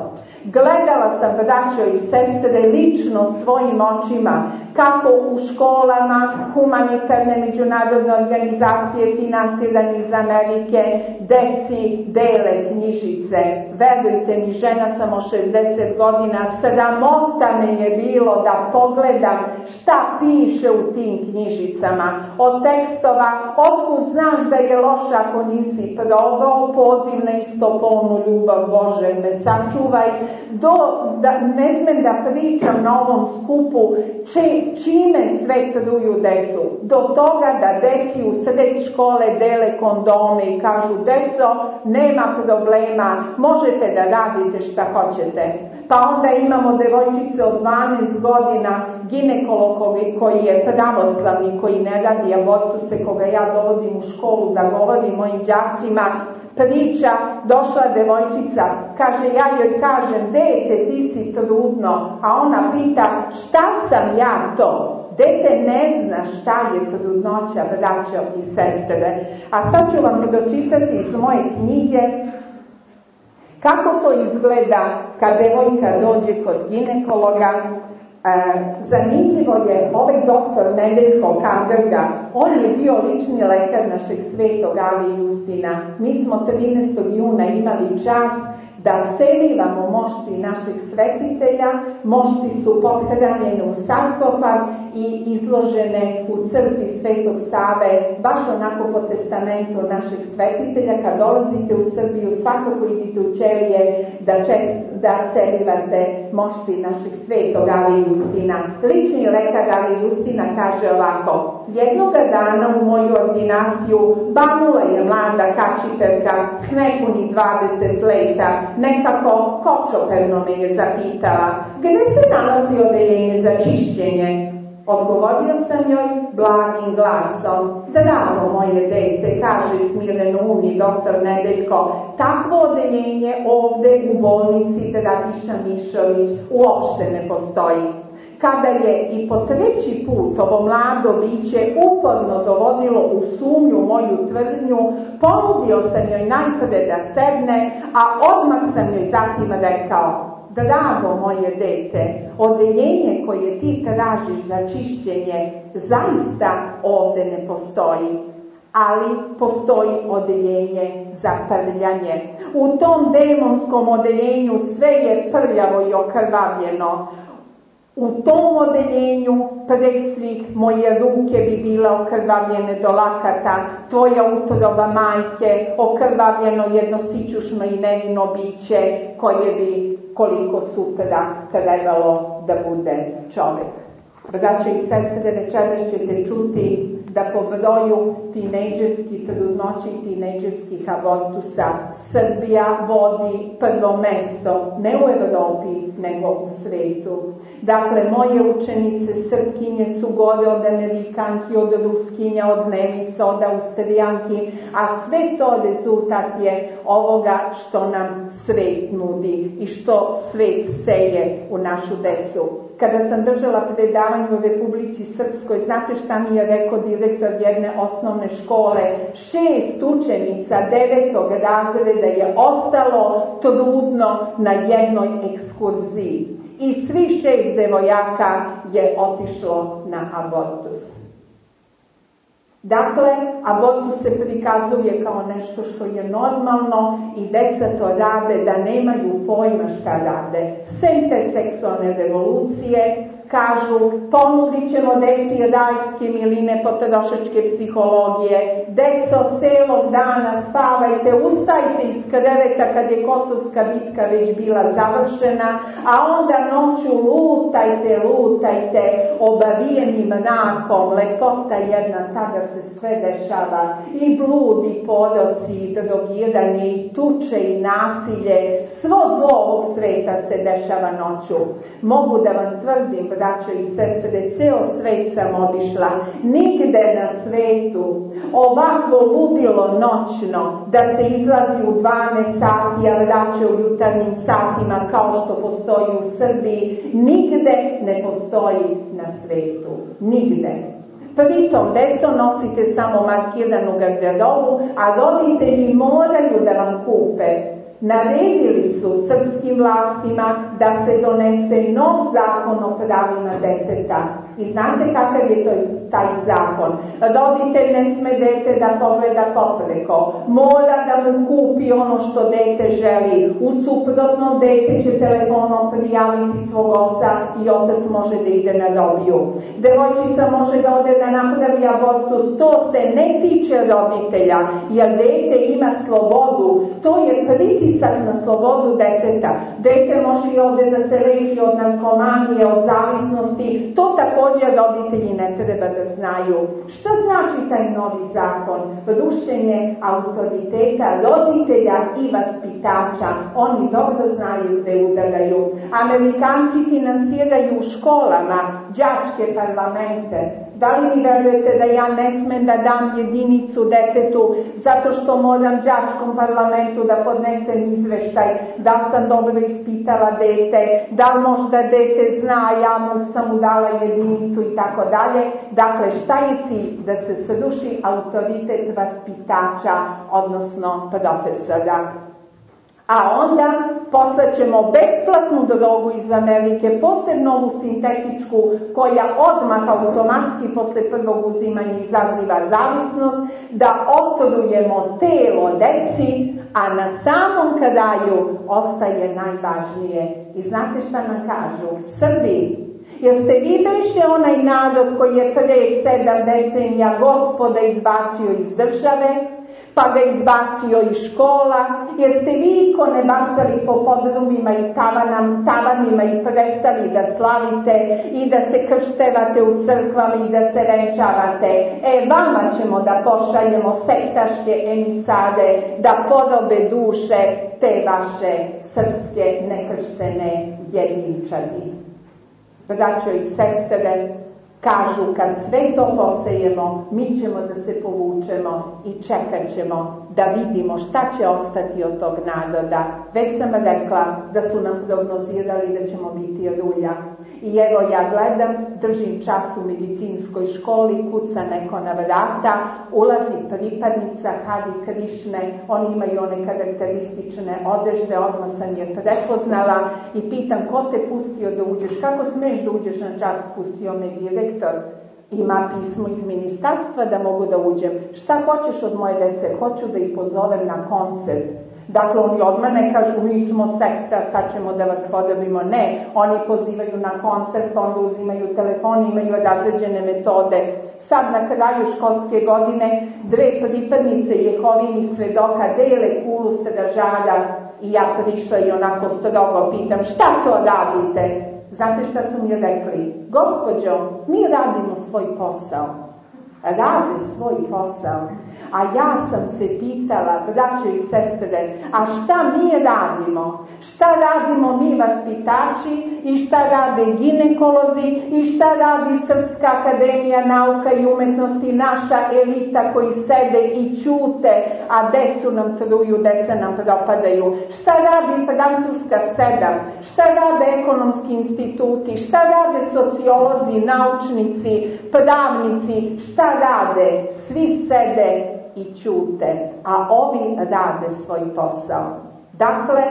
Gledala sam, braćo i sestre, lično svojim očima kako u školama humanitarne međunarodne organizacije finansirane iz Amerike deci dele knjižice. Verujte mi, žena sam o 60 godina, sramota me je bilo da pogledam šta piše u tim knjižicama. Od tekstova, otkud znaš da je loša ako nisi probao poziv na istopolnu ljubav Bože, me sačuvaj, do, da, ne smem da pričam na ovom skupu če, čime sve truju decu. Do toga da deci u sred škole dele kondome i kažu deco, nema problema, možete da radite šta hoćete. Pa onda imamo devojčice od 12 godina, ginekolog koji je pravoslavni, koji ne radi abortuse, koga ja dovodim u školu da govorim mojim đacima, priča, došla devojčica, kaže, ja joj kažem, dete, ti si trudno, a ona pita, šta sam ja to? Dete ne zna šta je trudnoća, braćo i sestre. A sad ću vam pročitati iz moje knjige kako to izgleda kad devojka dođe kod ginekologa zanimljivo je, ovaj doktor Nedeljko Kanderga, on je bio lični lekar našeg svetog Ali Justina. Mi smo 13. juna imali čast da celivamo mošti naših svetitelja, mošti su pohranjene u sarkofag i izložene u crkvi Svetog Save, baš onako po testamentu naših svetitelja. Kad dolazite u Srbiju, svakako idite u Ćelije da, čest, da celivate mošti naših svetog Ali Justina. Lični lekar Ali Justina kaže ovako, jednoga dana u moju ordinaciju banula je mlada kačiperka s nepuni 20 leta, nekako kočoperno me je zapitala, gde se nalazi odeljenje za čišćenje? Odgovorio sam joj blagim glasom. Drago moje dete, kaže smireno umi doktor Nedeljko, takvo odeljenje ovde u bolnici Dragiša Mišović uopšte ne postoji. Kada je i po treći put ovo mlado biće uporno dovodilo u sumnju moju tvrdnju, ponudio sam joj najprve da sedne, a odmah sam joj zatim rekao, drago moje dete, odeljenje koje ti tražiš za čišćenje zaista ovde ne postoji, ali postoji odeljenje za prljanje. U tom demonskom odeljenju sve je prljavo i okrvavljeno. U tom odeljenju pre svih moje ruke bi bile okrvavljene do lakata, tvoja utroba majke, okrvavljeno jedno sićušno i nevino biće koje bi koliko sutra trebalo da bude čovek. Braće i sestre, večeras ćete čuti da po broju tinejdžerskih trudnoći i tinejdžerskih abortusa Srbija vodi prvo mesto, ne u Evropi, nego u svetu. Dakle, moje učenice Srpkinje su gore od Amerikanki, od Ruskinja, od Nemica, od Austrijanki, a sve to rezultat je ovoga što nam svet nudi i što svet seje u našu decu. Kada sam držala predavanje u Republici Srpskoj, znate šta mi je rekao direktor jedne osnovne škole? Šest učenica devetog razreda je ostalo trudno na jednoj ekskurziji. I svi šest devojaka je otišlo na abortus. Dakle, abortus se prikazuje kao nešto što je normalno i deca to rade da nemaju pojma šta rade. Sem te seksualne revolucije, kažu ponudit ćemo deci rajske miline potrošačke psihologije, deco celog dana spavajte, ustajte iz kreveta kad je kosovska bitka već bila završena, a onda noću lutajte, lutajte obavijenim mrakom, lepota jedna, tada se sve dešava, i blud, i poroci, i drogiranje, i tuče, i nasilje, svo zlo ovog sveta se dešava noću. Mogu da vam tvrdim, braćo i sestre, ceo svet sam obišla, nigde na svetu ovako ludilo noćno da se izlazi u 12 sati, a vraća u jutarnjim satima kao što postoji u Srbiji, nigde ne postoji na svetu. Nigde. Pritom, deco nosite samo markiranu garderobu, a roditelji moraju da vam kupe naredili su srpskim vlastima da se donese nov zakon o pravima deteta. I znate kakav je to taj zakon? Roditelj ne sme dete da pogleda popreko. Mora da mu kupi ono što dete želi. U suprotnom dete će telefonom prijaviti svog oca i otac može da ide na dobiju. Devojčica može da ode da napravi abortus. To se ne tiče roditelja, jer dete ima slobodu. To je pritisak na slobodu deteta. Dete može i ovde da se leži od narkomanije, od zavisnosti. To takođe roditelji ne treba da znaju. Šta znači taj novi zakon? Rušenje autoriteta roditelja i vaspitača. Oni dobro znaju da udaraju. Amerikanci finansiraju u školama đačke parlamente Da li mi verujete da ja ne smem da dam jedinicu detetu zato što moram đačkom parlamentu da podnesem izveštaj da sam dobro ispitala dete, da možda dete zna, ja mu sam mu dala jedinicu i tako dalje. Dakle, šta je cilj? Da se sruši autoritet vaspitača, odnosno profesora. A onda poslaćemo besplatnu drogu iz Amerike, posebno ovu sintetičku, koja odmah automatski posle prvog uzimanja izaziva zavisnost, da otrujemo telo deci, a na samom kraju ostaje najvažnije. I znate šta nam kažu? Srbi, Jeste vi beše onaj narod koji je pre sedam decenija gospoda izbacio iz države, pa ga izbacio iz škola, jeste vi ikone bacali po podrumima i tavanam, tavanima i prestali da slavite i da se krštevate u crkvama i da se venčavate. E, vama ćemo da pošaljemo sektaške emisade, da podobe duše te vaše srpske nekrštene jedinčadi. Braćo i sestre, Kažu, kad sve to posejemo, mi ćemo da se povučemo i čekat ćemo da vidimo šta će ostati od tog naroda. Već sam rekla da su nam prognozirali da ćemo biti rulja. I evo ja gledam, držim čas u medicinskoj školi, kuca neko na vrata, ulazi pripadnica Hadi Krišne, oni imaju one karakteristične odežde, odmah sam je prepoznala i pitam ko te pustio da uđeš, kako smeš da uđeš na čas, pustio me direktor ima pismo iz ministarstva da mogu da uđem. Šta hoćeš od moje dece? Hoću da ih pozovem na koncert. Dakle, oni od mene kažu, mi smo sekta, sad ćemo da vas podobimo. Ne, oni pozivaju na koncert, onda uzimaju telefon, imaju razređene metode. Sad na kraju školske godine dve pripadnice Jehovinih svedoka dele kulu stražara i ja prišla i onako strogo pitam, šta to radite? Znate šta su mi rekli? Gospođo, mi radimo svoj posao. Rade svoj posao. A ja sam se pitala, braće i sestre, a šta mi radimo? Šta radimo mi vaspitači i šta rade ginekolozi i šta radi Srpska akademija nauka i umetnosti, naša elita koji sede i ćute, a decu nam truju, deca nam propadaju. Šta radi Francuska sedam? Šta rade ekonomski instituti? Šta rade sociolozi, naučnici, pravnici? Šta rade? Svi sede i ćute, a ovi rade svoj posao. Dakle,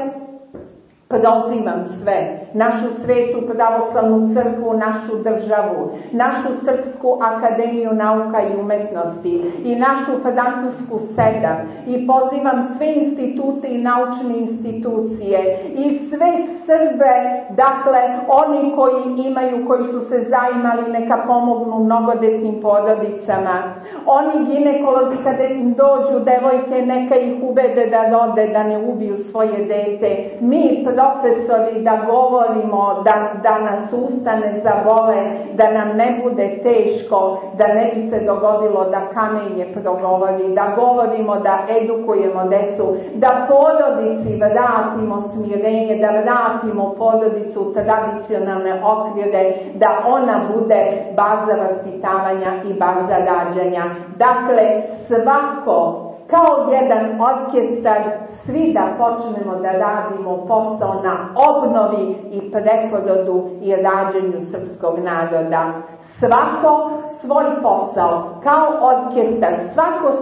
prozivam sve, našu svetu pravoslavnu crkvu, našu državu, našu Srpsku akademiju nauka i umetnosti i našu francusku sedam. I pozivam sve institute i naučne institucije i sve Srbe, dakle oni koji imaju, koji su se zaimali neka pomognu mnogodetnim porodicama, oni ginekolozi kada im dođu devojke neka ih ubede da rode, da ne ubiju svoje dete, mi profesori da govorimo, da, da nas ustane vole, da nam ne bude teško, da ne bi se dogodilo da kamenje progovori, da govorimo, da edukujemo decu, da porodici vratimo smirenje, da vratimo porodicu tradicionalne okvire, da ona bude baza vaspitavanja i baza rađanja. Dakle, svako kao jedan orkestar svi da počnemo da radimo posao na obnovi i preporodu i rađenju srpskog naroda. Svako svoj posao, kao orkestar, svako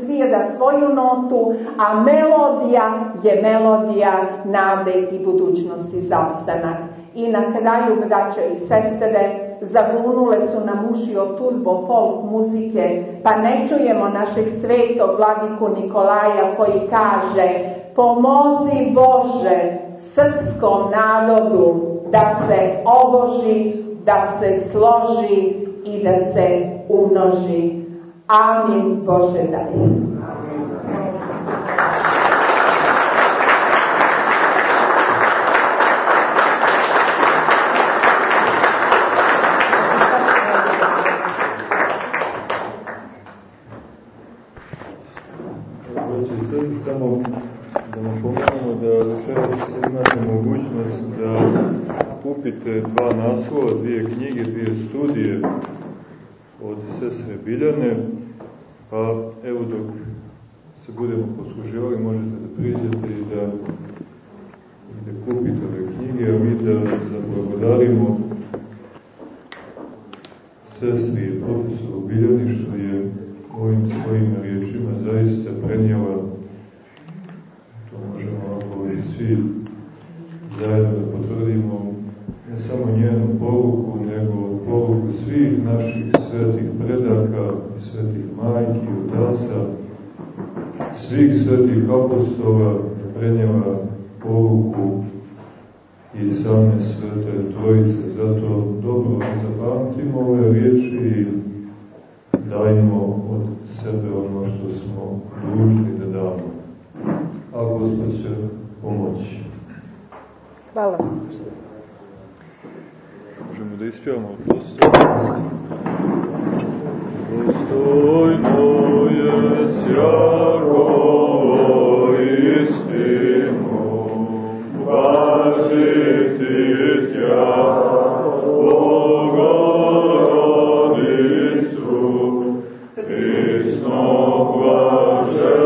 svira svoju notu, a melodija je melodija nade i budućnosti za opstanak. I na kraju, braća i sestre, zagunule su nam uši od turbo folk muzike, pa ne čujemo našeg svetog vladiku Nikolaja koji kaže pomozi Bože srpskom narodu da se oboži, da se složi i da se umnoži. Amin Bože daj. Kupite dva naslova, dvije knjige, dvije studije od sestre Biljane, pa evo dok se budemo posluživali, možete da priđete i da, da kupite ove knjige, a mi da zablagodarimo sestri profesoru Biljani, što je ovim svojim riječima zaista prenijela, to možemo svi zajedno da potvrdimo samo njenu poruku, nego poruku svih naših svetih predaka i svetih majki, otaca, svih svetih apostola, prenjeva poruku i same svete trojice. Zato dobro zapamtimo ove riječi i dajmo od sebe ono što smo dužni da damo. A Gospod će pomoći. Hvala. Možemo da ispjevamo dostojno. Dostojno je sjako istinu, važiti tja, Amen.